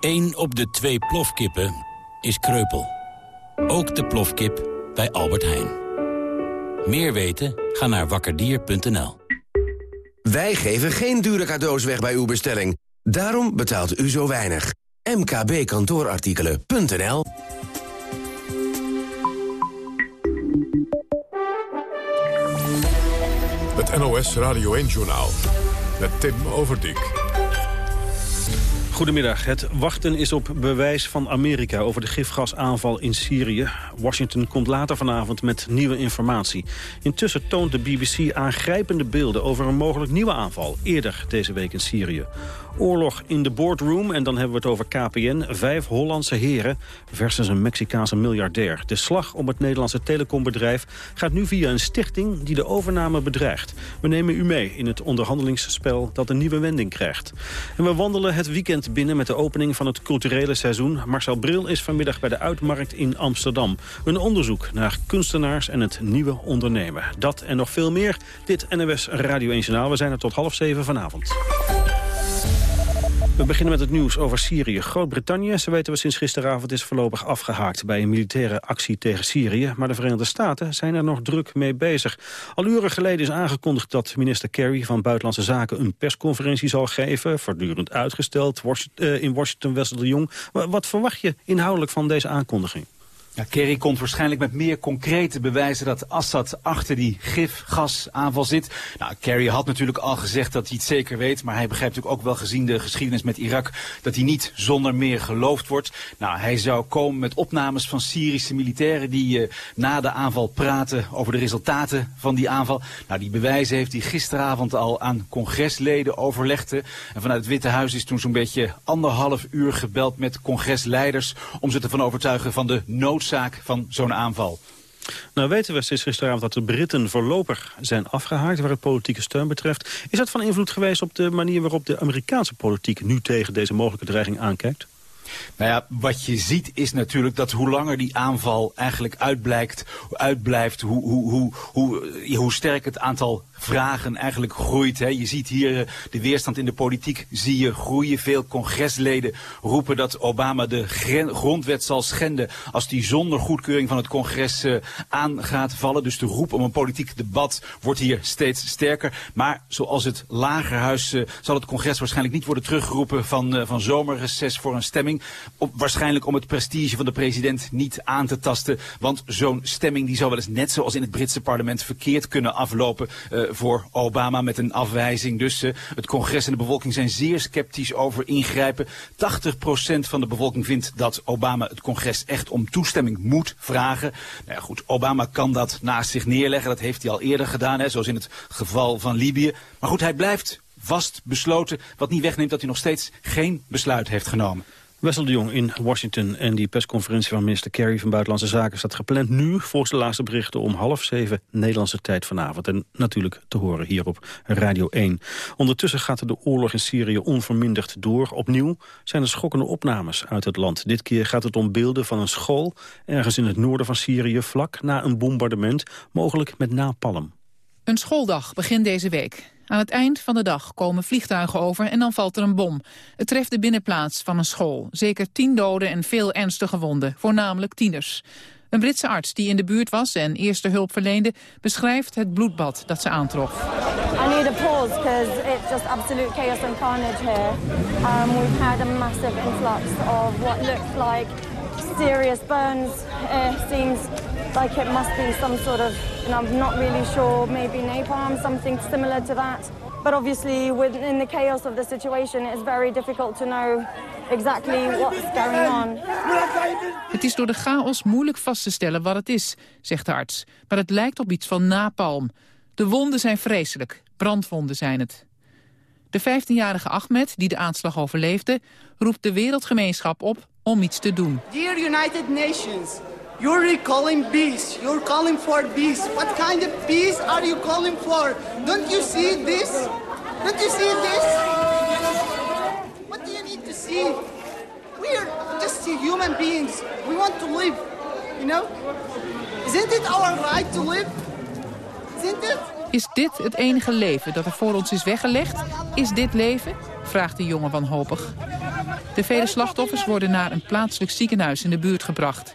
S20: 1 op de twee plofkippen is kreupel. Ook de plofkip bij Albert Heijn. Meer weten? Ga naar wakkerdier.nl.
S19: Wij geven geen dure cadeaus weg bij uw bestelling. Daarom betaalt u zo weinig. mkbkantoorartikelen.nl
S1: Het NOS Radio 1-journaal met Tim Overdijk.
S18: Goedemiddag. Het wachten is op bewijs van Amerika over de gifgasaanval in Syrië. Washington komt later vanavond met nieuwe informatie. Intussen toont de BBC aangrijpende beelden over een mogelijk nieuwe aanval... eerder deze week in Syrië. Oorlog in de boardroom, en dan hebben we het over KPN. Vijf Hollandse heren versus een Mexicaanse miljardair. De slag om het Nederlandse telecombedrijf gaat nu via een stichting... die de overname bedreigt. We nemen u mee in het onderhandelingsspel dat een nieuwe wending krijgt. En we wandelen het weekend binnen met de opening van het culturele seizoen. Marcel Bril is vanmiddag bij de Uitmarkt in Amsterdam. Een onderzoek naar kunstenaars en het nieuwe ondernemen. Dat en nog veel meer. Dit NOS Radio 1 Journaal. We zijn er tot half zeven vanavond. We beginnen met het nieuws over Syrië. Groot-Brittannië, zo weten we sinds gisteravond, is voorlopig afgehaakt bij een militaire actie tegen Syrië. Maar de Verenigde Staten zijn er nog druk mee bezig. Al uren geleden is aangekondigd dat minister Kerry van Buitenlandse Zaken een persconferentie zal geven. Voortdurend uitgesteld. eh, In Washington, Wessel de Jong. Wat verwacht je inhoudelijk van deze aankondiging?
S21: Kerry komt waarschijnlijk met meer concrete bewijzen dat Assad achter die gifgasaanval zit. Nou, Kerry had natuurlijk al gezegd dat hij het zeker weet, maar hij begrijpt natuurlijk ook wel gezien de geschiedenis met Irak dat hij niet zonder meer geloofd wordt. Nou, hij zou komen met opnames van Syrische militairen die eh, na de aanval praten over de resultaten van die aanval. Nou, die bewijzen heeft hij gisteravond al aan congresleden overlegde. En vanuit het Witte Huis is toen zo'n beetje anderhalf uur gebeld met congresleiders om ze ervan overtuigen van de noodzaak van zo'n aanval.
S18: Nou weten we sinds gisteravond dat de Britten voorlopig zijn afgehaakt... waar het politieke steun betreft. Is dat van invloed geweest op de manier waarop de Amerikaanse politiek... nu tegen deze mogelijke dreiging aankijkt?
S21: Nou ja, wat je ziet is natuurlijk dat hoe langer die aanval eigenlijk uitblijkt, uitblijft, hoe, hoe, hoe, hoe, hoe sterk het aantal vragen eigenlijk groeit. Hè. Je ziet hier eh, de weerstand in de politiek, zie je groeien. Veel congresleden roepen dat Obama de grondwet zal schenden als die zonder goedkeuring van het congres uh, aan gaat vallen. Dus de roep om een politiek debat wordt hier steeds sterker. Maar zoals het lagerhuis uh, zal het congres waarschijnlijk niet worden teruggeroepen van, van zomerreces voor een stemming. Op, waarschijnlijk om het prestige van de president niet aan te tasten. Want zo'n stemming die zou wel eens net zoals in het Britse parlement verkeerd kunnen aflopen voor Obama met een afwijzing. Dus uh, het congres en de bevolking zijn zeer sceptisch over ingrijpen. 80% van de bevolking vindt dat Obama het congres echt om toestemming moet vragen. Nou ja, goed, Obama kan dat naast zich neerleggen. Dat heeft hij al eerder gedaan, hè, zoals in het geval van Libië. Maar goed, hij blijft vast besloten. Wat niet wegneemt dat hij nog steeds geen besluit heeft genomen.
S18: Wessel de Jong in Washington en die persconferentie van minister Kerry van Buitenlandse Zaken staat gepland nu volgens de laatste berichten om half zeven Nederlandse tijd vanavond. En natuurlijk te horen hier op Radio 1. Ondertussen gaat de oorlog in Syrië onverminderd door. Opnieuw zijn er schokkende opnames uit het land. Dit keer gaat het om beelden van een school ergens in het noorden van Syrië vlak na een bombardement, mogelijk met napalm.
S22: Een schooldag begint deze week. Aan het eind van de dag komen vliegtuigen over en dan valt er een bom. Het treft de binnenplaats van een school. Zeker tien doden en veel ernstige wonden, voornamelijk tieners. Een Britse arts die in de buurt was en eerste hulp verleende... beschrijft het bloedbad dat ze aantrof.
S23: I need a pause because it's just absolute chaos and carnage here. Um, we've had a massive influx of what looks like serious burns. It seems like it must be some sort of, and I'm not really sure, maybe napalm, something similar to that. But obviously, within the chaos of the situation, it's very difficult to know exactly what's going on.
S22: Het is door de chaos moeilijk vast te stellen wat het is, zegt de arts. Maar het lijkt op iets van napalm. De wonden zijn vreselijk. Brandwonden zijn het. De 15-jarige Ahmed, die de aanslag overleefde, roept de wereldgemeenschap op om iets te doen.
S24: Dear United Nations, you're calling peace. You're calling for peace. What kind of peace are you calling for? Don't you see this? Don't you see this? What do you need to see? We're just human beings. We want to live, you know? Isn't it our right to live? Isn't it?
S22: Is dit het enige leven dat er voor ons is weggelegd? Is dit leven? Vraagt de jongen wanhopig. De vele slachtoffers worden naar een plaatselijk ziekenhuis in de buurt gebracht.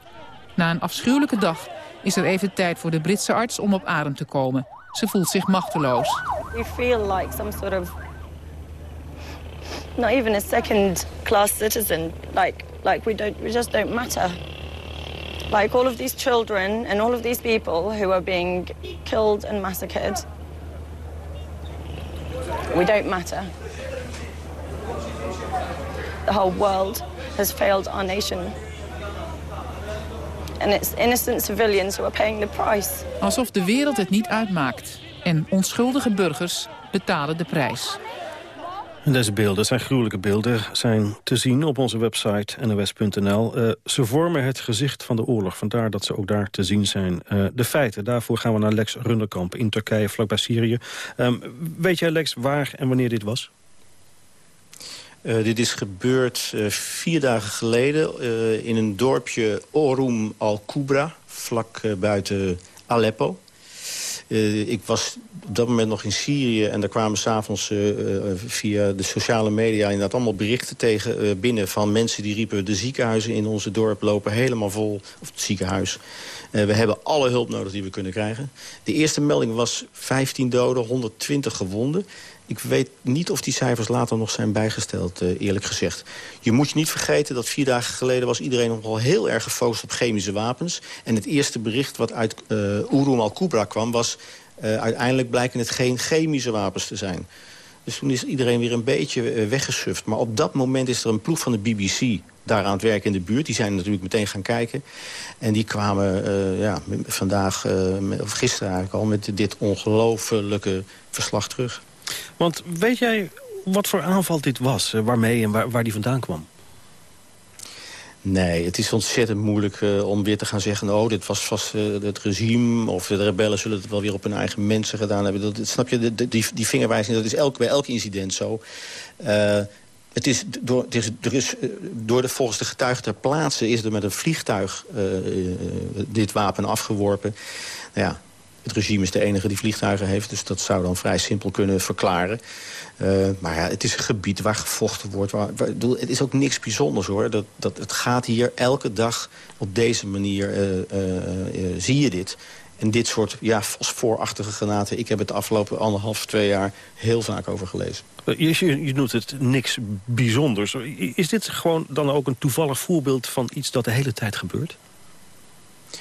S22: Na een afschuwelijke dag is er even tijd voor de Britse arts om op adem te komen. Ze voelt zich machteloos.
S23: We feel like some sort of, not even a second class citizen. Like, like we, don't, we just don't matter. Like all of these children and all of these people who are being killed and massacred. We don't matter. The whole world has failed our nation. And it's innocent civilians who are paying the price.
S22: Alsof de wereld het niet uitmaakt. En onschuldige burgers betalen de prijs.
S18: En deze beelden, zijn gruwelijke beelden, zijn te zien op onze website nos.nl. Eh, ze vormen het gezicht van de oorlog, vandaar dat ze ook daar te zien zijn. Eh, de feiten, daarvoor gaan we naar Lex Runderkamp in Turkije, vlakbij Syrië. Ehm, weet jij Lex waar en wanneer dit was?
S25: Uh, dit is gebeurd uh, vier dagen geleden uh, in een dorpje Orum al-Kubra, vlak buiten Aleppo. ik was op dat moment nog in Syrië en daar kwamen s'avonds via de sociale media inderdaad allemaal berichten tegen binnen van mensen die riepen de ziekenhuizen in onze dorp lopen helemaal vol, of het ziekenhuis. we hebben alle hulp nodig die we kunnen krijgen. De eerste melding was 15 doden, 120 gewonden. Ik weet niet of die cijfers later nog zijn bijgesteld, uh, eerlijk gezegd. Je moet je niet vergeten dat vier dagen geleden was iedereen nog wel heel erg gefocust op chemische wapens. En het eerste bericht wat uit uh, Urum al-Kubra kwam was... Uh, uiteindelijk blijken het geen chemische wapens te zijn. Dus toen is iedereen weer een beetje weggesuft. Maar op dat moment is er een ploeg van de BBC daar aan het werk in de buurt. Die zijn natuurlijk meteen gaan kijken. En die kwamen ja, vandaag, of gisteren eigenlijk al... met dit ongelofelijke verslag terug.
S18: Want weet jij wat voor aanval dit was? Waarmee en waar, waar die vandaan kwam?
S25: Nee, het is ontzettend moeilijk uh, om weer te gaan zeggen... oh, dit was vast uh, het regime of de rebellen zullen het wel weer op hun eigen mensen gedaan hebben. Dat, snap je, die, die vingerwijzing, dat is bij elk incident zo. Het is door, het is, er is, door de, volgens de getuigen ter plaatse is er met een vliegtuig dit wapen afgeworpen. Nou ja, het regime is de enige die vliegtuigen heeft, dus dat zou dan vrij simpel kunnen verklaren. Uh, maar ja, het is een gebied waar gevochten wordt. Waar, waar, het is ook niks bijzonders hoor. Dat, dat, het gaat hier elke dag op deze manier, uh, uh, zie je dit. En dit soort ja, fosforachtige granaten. Ik heb het de afgelopen anderhalf, twee jaar heel vaak over gelezen.
S18: Je, je noemt het niks bijzonders. Is dit gewoon dan ook een toevallig voorbeeld van iets dat de hele tijd gebeurt?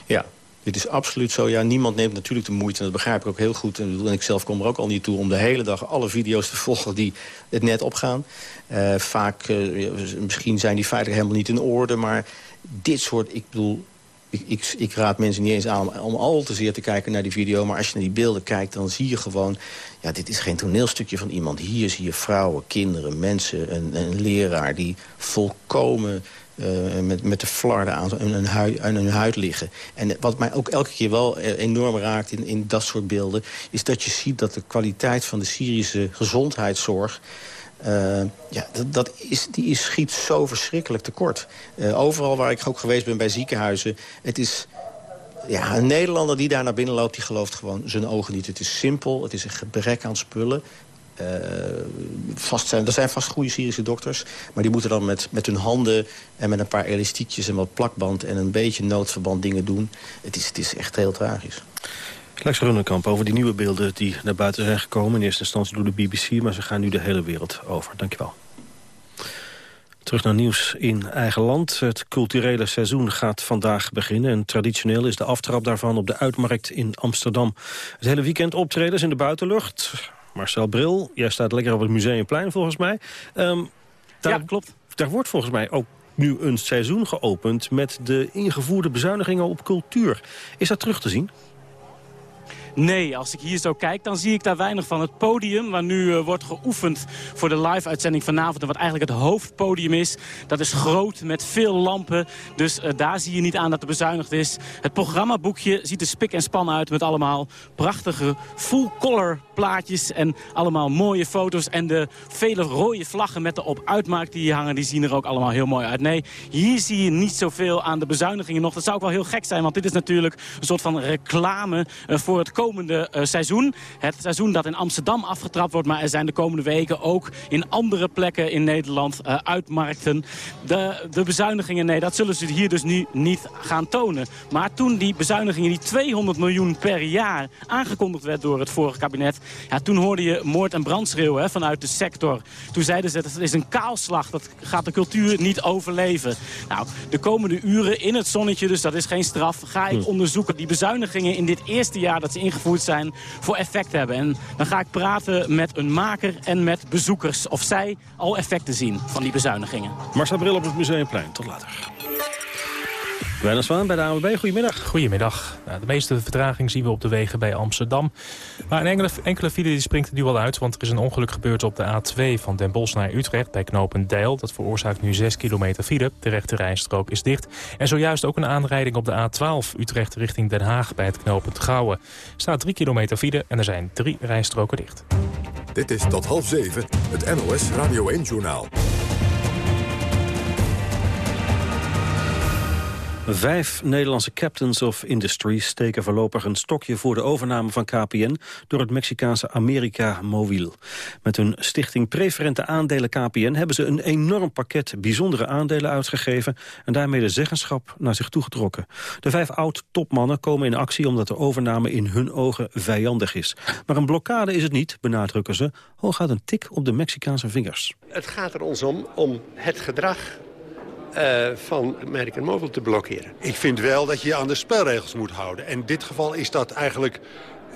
S25: Ja, dit is absoluut zo. Ja, niemand neemt natuurlijk de moeite, en dat begrijp ik ook heel goed. En ik zelf kom er ook al niet toe om de hele dag alle video's te volgen die het net opgaan. Uh, vaak, uh, misschien zijn die feiten helemaal niet in orde, maar dit soort, ik bedoel... Ik, ik, ik, raad mensen niet eens aan om al te zeer te kijken naar die video. Maar als je naar die beelden kijkt, dan zie je gewoon... ja, dit is geen toneelstukje van iemand. Hier zie je vrouwen, kinderen, mensen, een, een leraar... die volkomen uh, met, met de flarden aan hun, huid, aan hun huid liggen. En wat mij ook elke keer wel enorm raakt in, in dat soort beelden... is dat je ziet dat de kwaliteit van de Syrische gezondheidszorg... Uh, ja, dat, dat, is, die is, schiet zo verschrikkelijk tekort. Overal waar ik ook geweest ben bij ziekenhuizen... het is ja, een Nederlander die daar naar binnen loopt... die gelooft gewoon zijn ogen niet. Het is simpel, het is een gebrek aan spullen. Uh, vast zijn, er zijn vast goede Syrische dokters. Maar die moeten dan met, met hun handen en met een paar elastiekjes en wat plakband... en een beetje noodverband dingen doen. Het is, het is echt heel tragisch.
S18: Lex Runnekamp over die nieuwe beelden die naar buiten zijn gekomen. In eerste instantie door de BBC, maar ze gaan nu de hele wereld over. Dankjewel. Terug naar nieuws in eigen land. Het culturele seizoen gaat vandaag beginnen. En traditioneel is de aftrap daarvan op de Uitmarkt in Amsterdam. Het hele weekend optredens in de buitenlucht. Marcel Bril, jij staat lekker op het Museumplein volgens mij. Um, daar,
S26: ja, klopt.
S18: Daar wordt volgens mij ook nu een seizoen geopend... met de ingevoerde bezuinigingen op cultuur. Is dat terug te zien?
S26: Nee, als ik hier zo kijk, dan zie ik daar weinig van. Het podium waar nu uh, wordt geoefend voor de live-uitzending vanavond... en wat eigenlijk het hoofdpodium is, dat is groot met veel lampen. Dus uh, daar zie je niet aan dat er bezuinigd is. Het programmaboekje ziet er spik en span uit met allemaal prachtige full-color plaatjes... en allemaal mooie foto's. En de vele rode vlaggen met de op uitmaak die hier hangen... die zien er ook allemaal heel mooi uit. Nee, hier zie je niet zoveel aan de bezuinigingen nog. Dat zou ook wel heel gek zijn, want dit is natuurlijk een soort van reclame... Uh, voor het komende uh, seizoen. Het seizoen dat in Amsterdam afgetrapt wordt... maar er zijn de komende weken ook in andere plekken in Nederland uh, uitmarkten. De, de bezuinigingen, nee, dat zullen ze hier dus nu niet gaan tonen. Maar toen die bezuinigingen, die 200 miljoen per jaar... aangekondigd werd door het vorige kabinet... Ja, toen hoorde je moord en brandschreeuw hè, vanuit de sector. Toen zeiden ze, dat is een kaalslag, dat gaat de cultuur niet overleven. Nou, de komende uren in het zonnetje, dus dat is geen straf... ga ik onderzoeken die bezuinigingen in dit eerste jaar dat ze ingevoerd zijn... voor effect hebben. En dan ga ik praten met een maker en met bezoekers... of zij al effecten zien van die bezuinigingen.
S18: Marcel Bril op het Museumplein. Tot later. Wijnand Zwaan bij de ANWB. Goedemiddag.
S5: Goedemiddag. Nou, de meeste vertraging zien we op de wegen bij Amsterdam. Maar een enkele, enkele file die springt er nu wel uit... want er is een ongeluk gebeurd op de A2 van Den Bosch naar Utrecht... bij knooppunt Deil. Dat veroorzaakt nu 6 kilometer file. De rechte rijstrook is dicht. En zojuist ook een aanrijding op de A12 Utrecht richting Den Haag... bij het knooppunt Gouwen. Er staat 3 kilometer file en er zijn drie rijstroken dicht.
S1: Dit is tot half zeven het NOS Radio 1-journaal.
S18: Vijf Nederlandse captains of industry steken voorlopig een stokje voor de overname van KPN door het Mexicaanse America Mobil. Met hun stichting Preferente Aandelen KPN hebben ze een enorm pakket bijzondere aandelen uitgegeven en daarmee de zeggenschap naar zich toegetrokken. De vijf oud-topmannen komen in actie omdat de overname in hun ogen vijandig is. Maar een blokkade is het niet, benadrukken ze, hooguit een tik op de Mexicaanse vingers.
S27: Het gaat er ons om, om het gedrag eh, van American Mobile te blokkeren.
S28: Ik vind wel dat je je aan de spelregels moet houden. En in dit geval is dat eigenlijk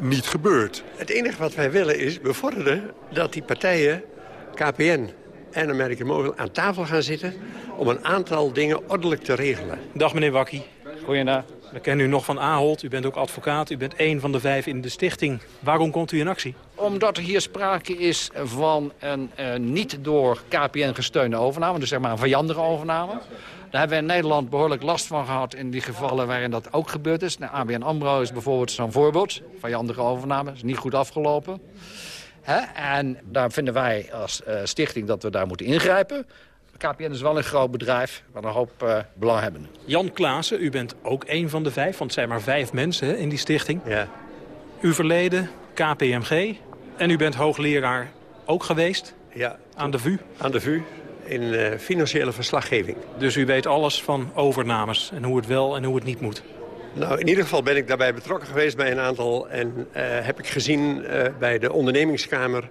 S28: niet gebeurd.
S27: Het enige wat wij willen is bevorderen dat die partijen, KPN en American Mobile, aan tafel gaan zitten... om een aantal dingen ordelijk te regelen.
S29: Dag meneer Wakkie. Goeiedag. We kennen u nog van Ahold. U bent ook advocaat. U bent één van de vijf in de stichting. Waarom komt u in actie?
S30: Omdat er hier sprake is van een eh, niet door KPN gesteunde overname. Dus zeg maar een vijandige overname. Daar hebben we in Nederland behoorlijk last van gehad in die gevallen waarin dat ook gebeurd is. Nou, ABN AMRO is bijvoorbeeld zo'n voorbeeld. Vijandige overname, is niet goed afgelopen. En daar vinden wij als eh, stichting dat we daar moeten ingrijpen. KPN is wel een groot bedrijf, met een hoop eh, belanghebbenden.
S29: Jan Klaassen, u bent ook één van de vijf. Want het zijn maar vijf mensen hè, in die stichting.
S27: Ja.
S29: Uw verleden, KPMG. En u bent hoogleraar ook geweest
S27: Ja.
S29: aan de VU.
S27: Aan de VU, in eh, financiële verslaggeving.
S29: Dus u weet alles van overnames en hoe het wel en hoe het niet moet.
S27: Nou, in ieder geval ben ik daarbij betrokken geweest bij een aantal... en eh, heb ik gezien eh, bij de ondernemingskamer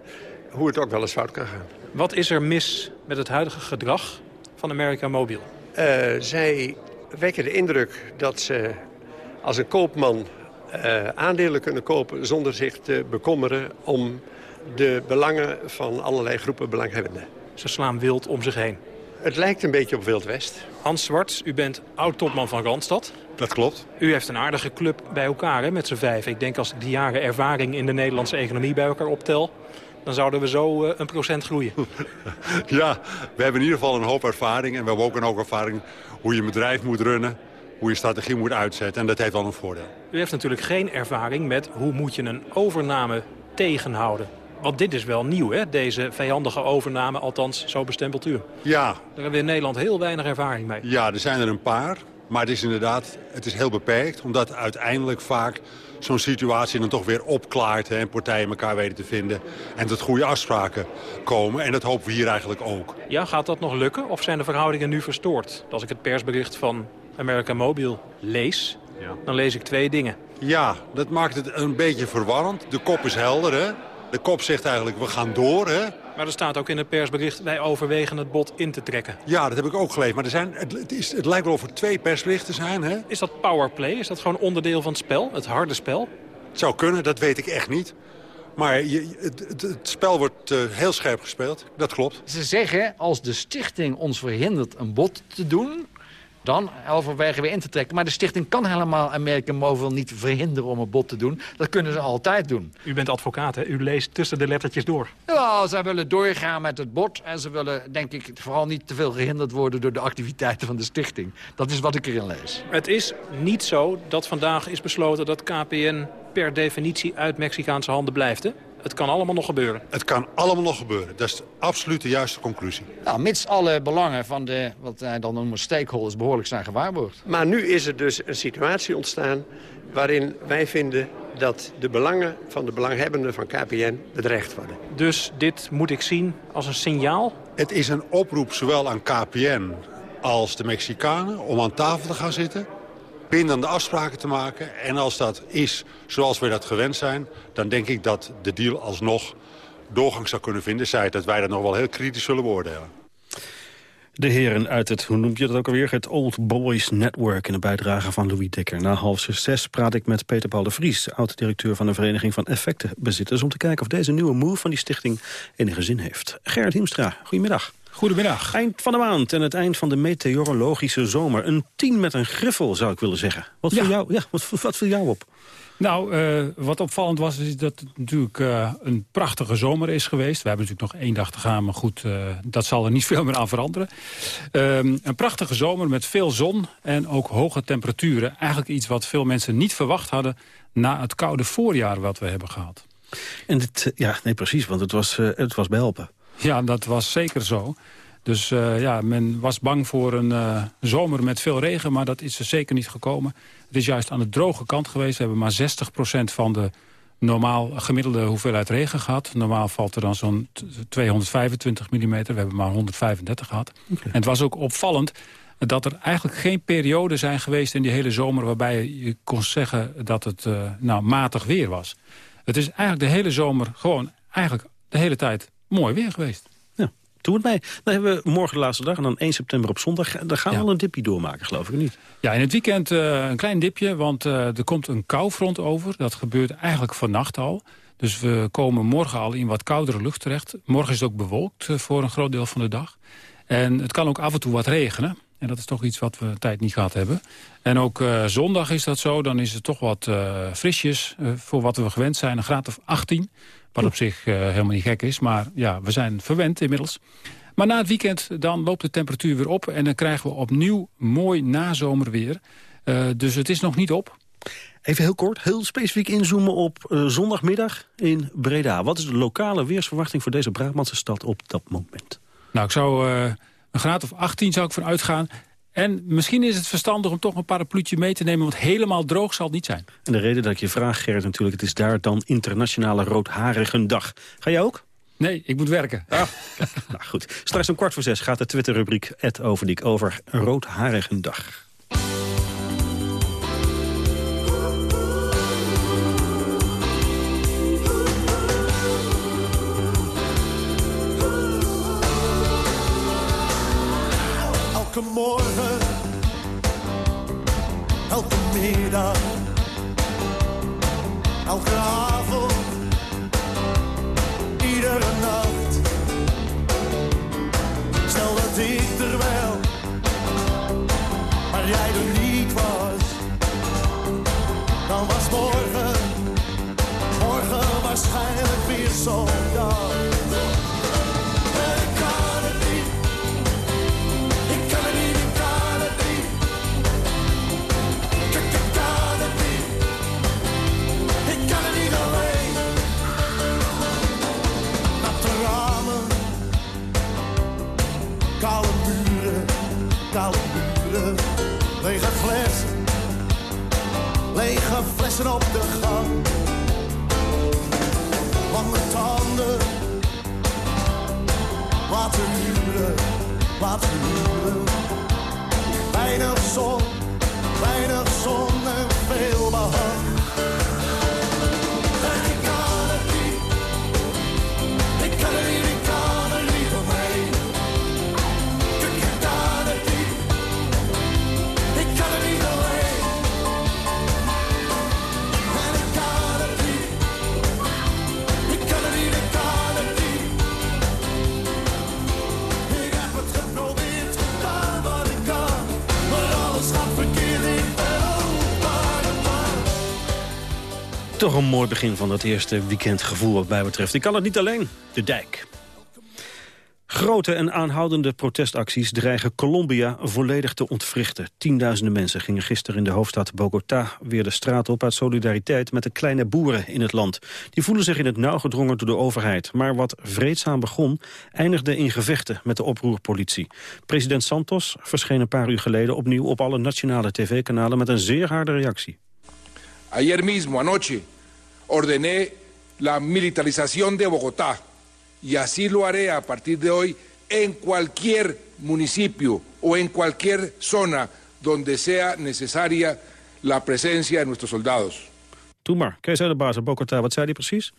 S27: hoe het ook wel eens fout kan gaan.
S29: Wat is er mis met het huidige gedrag van America Mobil?
S27: Eh, zij wekken de indruk dat ze als een koopman eh, aandelen kunnen kopen... zonder zich te bekommeren om de belangen van allerlei groepen belanghebbenden.
S29: Ze slaan wild om zich heen.
S27: Het lijkt een beetje op Wild West.
S29: Hans Zwarts, u bent oud-topman van Randstad.
S28: Dat klopt.
S29: U heeft een aardige club bij elkaar hè, met z'n vijf. Ik denk als ik die jaren ervaring in de Nederlandse economie bij elkaar optel... dan zouden we zo eh, een procent groeien. [laughs]
S28: Ja, we hebben in ieder geval een hoop ervaring. En we hebben ook een hoop ervaring hoe je een bedrijf moet runnen. Hoe je strategie moet uitzetten. En dat heeft wel een voordeel.
S29: U heeft natuurlijk geen ervaring met hoe moet je een overname tegenhouden. Want dit is wel nieuw, hè? deze vijandige overname, althans zo bestempelt u.
S28: Ja,
S29: Daar hebben we in Nederland heel weinig ervaring mee.
S28: ja, er zijn er een paar. Maar het is inderdaad het is heel beperkt. Omdat uiteindelijk vaak zo'n situatie dan toch weer opklaart. Hè, en partijen elkaar weten te vinden. En tot goede afspraken komen. En dat hopen we hier eigenlijk ook.
S29: Ja, gaat dat nog lukken of zijn de verhoudingen nu verstoord? Als ik het persbericht van America Mobil lees, dan lees ik twee dingen.
S28: Ja, dat maakt het een beetje verwarrend. De kop is helder, hè. De kop zegt eigenlijk, we gaan door, hè.
S29: Maar er staat ook in het persbericht, wij overwegen het bod in te trekken.
S28: Ja, dat heb ik ook gelezen. Maar er zijn, het, het, is, het lijkt wel of er twee persberichten zijn, hè.
S29: Is dat powerplay? Is dat gewoon onderdeel van het spel, het harde spel?
S28: Het zou kunnen, dat weet ik echt niet. Maar je, het, het, het spel wordt eh, heel scherp gespeeld, dat klopt.
S30: Ze zeggen, als de stichting ons verhindert een bod te doen... dan overwegen we in te trekken. Maar de stichting kan helemaal American Mobile niet verhinderen om een bod te doen. Dat kunnen ze altijd doen.
S29: U bent advocaat, hè? U leest tussen de lettertjes door.
S30: Ja, zij willen doorgaan met het bod. En ze willen, denk ik, vooral niet te veel gehinderd worden... door de activiteiten van de stichting. Dat is wat ik erin lees.
S29: Het is niet zo dat vandaag is besloten dat KPN per definitie uit Mexicaanse handen blijft, hè? Het kan allemaal nog gebeuren.
S28: Het kan allemaal nog gebeuren. Dat is absoluut de juiste conclusie.
S30: Nou, mits alle belangen van de, wat hij dan noemt, stakeholders behoorlijk zijn gewaarborgd.
S27: Maar nu is er dus een situatie ontstaan waarin wij vinden dat de belangen van de belanghebbenden van KPN bedreigd worden.
S29: Dus dit moet ik zien als een signaal?
S28: Het is een oproep zowel aan KPN als de Mexicanen om aan tafel te gaan zitten. Bindende afspraken te maken. En als dat is zoals we dat gewend zijn... dan denk ik dat de deal alsnog doorgang zou kunnen vinden. Zij dat wij dat nog wel heel kritisch zullen beoordelen.
S18: De heren uit het, hoe noem je dat ook alweer, het Old Boys Network... in de bijdrage van Louis Dekker. Na half zes praat ik met Peter Paul de Vries... oud-directeur van de Vereniging van Effectenbezitters... om te kijken of deze nieuwe move van die stichting enige zin heeft. Gerrit Hiemstra, goedemiddag.
S31: Goedemiddag.
S18: Eind van de maand en het eind van de meteorologische zomer. Een tien met een griffel, zou ik willen zeggen. Wat, ja. Viel, jou, ja, wat, wat viel jou op?
S31: Nou, uh, wat opvallend was, is dat het natuurlijk uh, een prachtige zomer is geweest. We hebben natuurlijk nog één dag te gaan, maar goed, uh, dat zal er niet [laughs] veel meer aan veranderen. Um, een prachtige zomer met veel zon en ook hoge temperaturen. Eigenlijk iets wat veel mensen niet verwacht hadden na het koude voorjaar wat we hebben gehad.
S18: En dit, ja, nee, precies, want het was, het was behelpen.
S31: Ja, dat was zeker zo. Dus uh, ja, men was bang voor een uh, zomer met veel regen, maar dat is er zeker niet gekomen. Het is juist aan de droge kant geweest. We hebben maar 60% van de normaal gemiddelde hoeveelheid regen gehad. Normaal valt er dan zo'n 225 mm. We hebben maar 135 gehad. Okay. En het was ook opvallend dat er eigenlijk geen perioden zijn geweest in die hele zomer... waarbij je kon zeggen dat het uh, nou, matig weer was. Het is eigenlijk de hele zomer gewoon eigenlijk de hele tijd mooi weer geweest.
S18: Doe het mee. Dan hebben we morgen de laatste dag en dan 1 september op zondag. Dan gaan we ja. al een dipje doormaken, geloof ik niet.
S31: Ja, in het weekend uh, een klein dipje, want uh, er komt een koufront over. Dat gebeurt eigenlijk vannacht al. Dus we komen morgen al in wat koudere lucht terecht. Morgen is het ook bewolkt uh, voor een groot deel van de dag. En het kan ook af en toe wat regenen. En dat is toch iets wat we een tijd niet gehad hebben. En ook uh, zondag is dat zo. Dan is het toch wat uh, frisjes uh, voor wat we gewend zijn. Een graad of 18. Wat op zich helemaal niet gek is. Maar ja, we zijn verwend inmiddels. Maar na het weekend dan loopt de temperatuur weer op. En dan krijgen we opnieuw mooi nazomerweer. dus het is nog niet op.
S18: Even heel kort, heel specifiek inzoomen op zondagmiddag in Breda. Wat is de lokale weersverwachting voor deze Brabantse stad op dat moment?
S31: Nou, ik zou een graad of 18 zou ik van uitgaan. En misschien is het verstandig om toch een parapluutje mee te nemen... want helemaal droog zal het niet zijn.
S18: En de reden dat ik je vraag, Gerrit, natuurlijk... het is daar dan Internationale Roodharigendag. Ga jij ook?
S31: Nee, ik moet werken.
S18: Ah, nou goed. Straks om kwart voor zes gaat de Twitter-rubriek Ed Overdiek over Roodharigendag.
S32: Waarschijnlijk weer zo'n dag. Koude muren, koude muren, lege flessen, lege flessen op de gang. Lange tanden, laten huren, laten huren. Weinig zon, weinig zon en veel
S18: Toch een mooi begin van dat eerste weekendgevoel wat mij betreft. Ik kan het niet alleen. De dijk. Grote en aanhoudende protestacties dreigen Colombia volledig te ontwrichten. Tienduizenden mensen gingen gisteren in de hoofdstad Bogota weer de straat op uit solidariteit met de kleine boeren in het land. Die voelen zich in het nauw gedrongen door de overheid. Maar wat vreedzaam begon, eindigde in gevechten met de oproerpolitie. President Santos verscheen een paar uur geleden opnieuw op alle nationale tv-kanalen met een zeer harde reactie.
S33: Ayer mismo, anoche, ordené la militarización de Bogotá y así lo haré a partir de hoy en cualquier municipio o en cualquier zona donde sea necesaria la presencia de nuestros soldados.
S18: Doe maar. Kees Elenbaas Bogota, wat zei hij?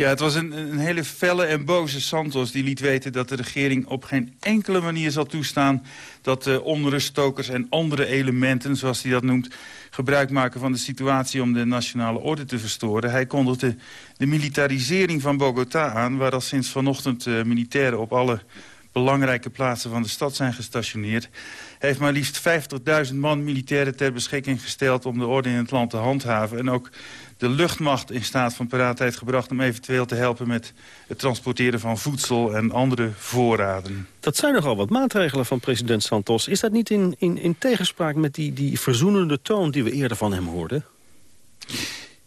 S34: Ja, het was een, een hele felle en boze Santos die liet weten dat de regering op geen enkele manier zal toestaan dat uh, onruststokers en andere elementen, zoals hij dat noemt, gebruik maken van de situatie om de nationale orde te verstoren. Hij kondigde de militarisering van Bogota aan, waar al sinds vanochtend uh, militairen op alle belangrijke plaatsen van de stad zijn gestationeerd. Hij heeft maar liefst 50.000 man militairen ter beschikking gesteld om de orde in het land te handhaven. En ook de luchtmacht in staat van paraatheid gebracht... om eventueel te helpen met het transporteren van voedsel en andere voorraden.
S18: Dat zijn nogal wat maatregelen van president Santos. Is dat niet in, in, in tegenspraak met die, die verzoenende toon die we eerder van hem hoorden?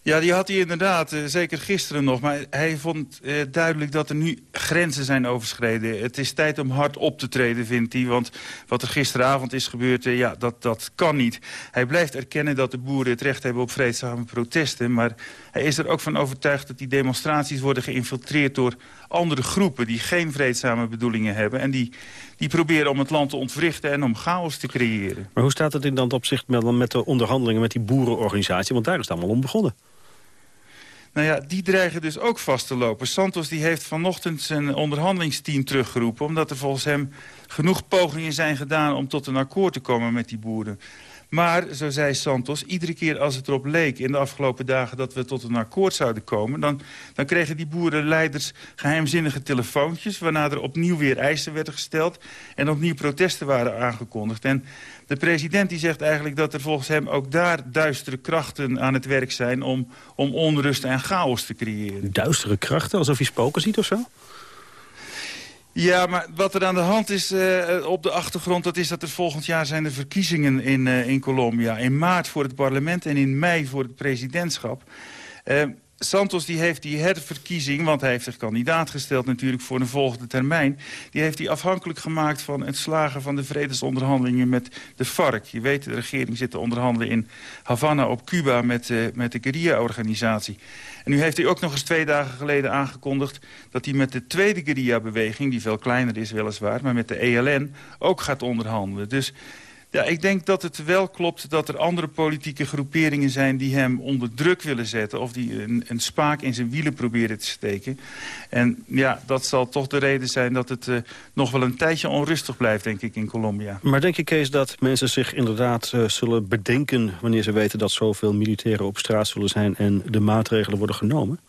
S34: Ja, die had hij inderdaad, uh, zeker gisteren nog. Maar hij vond uh, duidelijk dat er nu grenzen zijn overschreden. Het is tijd om hard op te treden, vindt hij. Want wat er gisteravond is gebeurd, uh, ja, dat, dat kan niet. Hij blijft erkennen dat de boeren het recht hebben op vreedzame protesten. Maar hij is er ook van overtuigd dat die demonstraties worden geïnfiltreerd door andere groepen... die geen vreedzame bedoelingen hebben. En die, die proberen om het land te ontwrichten en om chaos te creëren.
S18: Maar hoe staat het in dat opzicht met, met de onderhandelingen met die boerenorganisatie? Want daar is het allemaal om begonnen.
S34: Nou ja, die dreigen dus ook vast te lopen. Santos die heeft vanochtend zijn onderhandelingsteam teruggeroepen... omdat er volgens hem genoeg pogingen zijn gedaan om tot een akkoord te komen met die boeren. Maar, zo zei Santos, iedere keer als het erop leek in de afgelopen dagen... dat we tot een akkoord zouden komen... dan, dan kregen die boerenleiders geheimzinnige telefoontjes... waarna er opnieuw weer eisen werden gesteld... en opnieuw protesten waren aangekondigd. En de president die zegt eigenlijk dat er volgens hem ook daar duistere krachten aan het werk zijn... om, om onrust en chaos te creëren.
S18: Duistere krachten? Alsof hij spoken ziet of zo?
S34: Ja, maar wat er aan de hand is uh, op de achtergrond... dat is dat er volgend jaar zijn de verkiezingen in, uh, in Colombia. In maart voor het parlement en in mei voor het presidentschap. Uh, Santos die heeft die herverkiezing, want hij heeft zich kandidaat gesteld natuurlijk voor een volgende termijn. Die heeft hij afhankelijk gemaakt van het slagen van de vredesonderhandelingen met de FARC. Je weet, de regering zit te onderhandelen in Havana op Cuba met, uh, met de guerrilla-organisatie. En nu heeft hij ook nog eens twee dagen geleden aangekondigd... dat hij met de tweede guerrilla-beweging, die veel kleiner is weliswaar... maar met de ELN ook gaat onderhandelen. Dus ja, ik denk dat het wel klopt dat er andere politieke groeperingen zijn... die hem onder druk willen zetten of die een, een spaak in zijn wielen proberen te steken. En ja, dat zal toch de reden zijn dat het uh, nog wel een tijdje onrustig blijft, denk ik, in Colombia.
S18: Maar denk je, Kees, dat mensen zich inderdaad uh, zullen bedenken... wanneer ze weten dat zoveel militairen op straat zullen zijn... en de maatregelen worden genomen?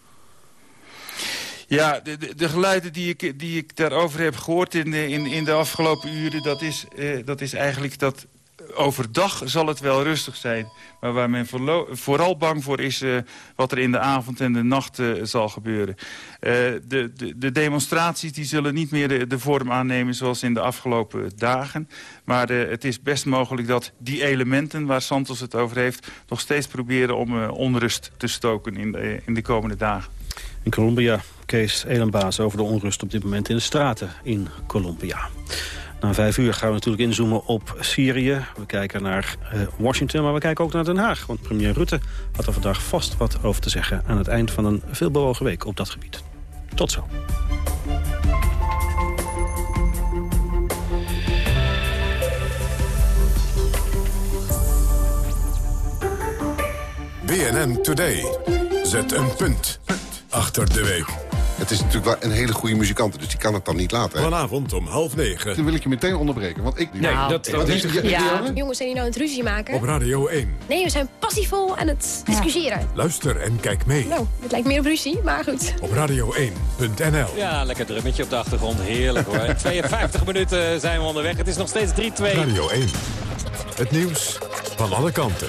S34: Ja, de, de, de, geluiden die ik, die ik daarover heb gehoord in de, in, in de afgelopen uren... dat is, uh, dat is eigenlijk dat overdag zal het wel rustig zijn. Maar waar men vooral bang voor is uh, wat er in de avond en de nacht uh, zal gebeuren. Uh, de, de, de, demonstraties die zullen niet meer de, de, vorm aannemen zoals in de afgelopen dagen. Maar het is best mogelijk dat die elementen waar Santos het over heeft... nog steeds proberen om onrust te stoken in de, in de komende dagen.
S18: In Colombia, Kees Elenbaas over de onrust op dit moment in de straten in Colombia. Na vijf uur gaan we natuurlijk inzoomen op Syrië. We kijken naar uh, Washington, maar we kijken ook naar Den Haag. Want premier Rutte had er vandaag vast wat over te zeggen... aan het eind van een veelbewogen week op dat gebied. Tot zo.
S1: BNN Today. Zet een punt achter de week.
S35: Het is natuurlijk wel een hele goede muzikant, dus die kan het dan niet laten. Hè?
S1: Vanavond om half negen.
S35: Dan wil ik je meteen onderbreken, want ik...
S36: Nee, nou, dat, dat is... Ja. ja. Jongens, zijn hier nou een ruzie maken?
S1: Op Radio 1.
S36: Nee, we zijn passievol aan het discussiëren. Ja.
S1: Luister en kijk mee.
S36: Nou, het lijkt meer op ruzie, maar goed.
S1: Op Radio1.nl.
S37: Ja, lekker drummetje op de achtergrond. Heerlijk hoor. 52 minuten zijn we onderweg. Het is nog steeds 3-2.
S1: Radio 1. Het nieuws van alle kanten.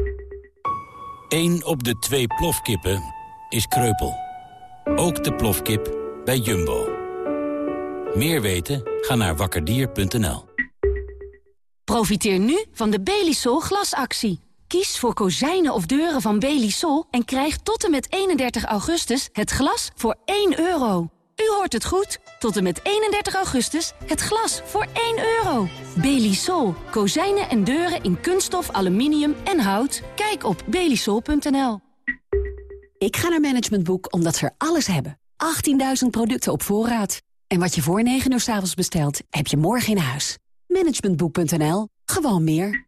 S20: 1 op de twee plofkippen is kreupel. Ook de plofkip bij Jumbo. Meer weten? Ga naar wakkerdier.nl.
S38: Profiteer nu van de Belisol glasactie. Kies voor kozijnen of deuren van Belisol en krijg tot en met 31 augustus het glas voor 1 euro. U hoort het goed. Tot en met 31 augustus het glas voor 1 euro. Belisol. Kozijnen en deuren in kunststof, aluminium en hout. Kijk op belisol.nl.
S39: Ik ga naar Management Boek omdat ze er alles hebben. 18.000 producten op voorraad. En wat je voor 9 uur s avonds bestelt, heb je morgen in huis. Managementboek.nl. Gewoon meer.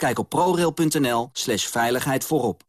S40: Kijk op prorail.nl slash veiligheid voorop.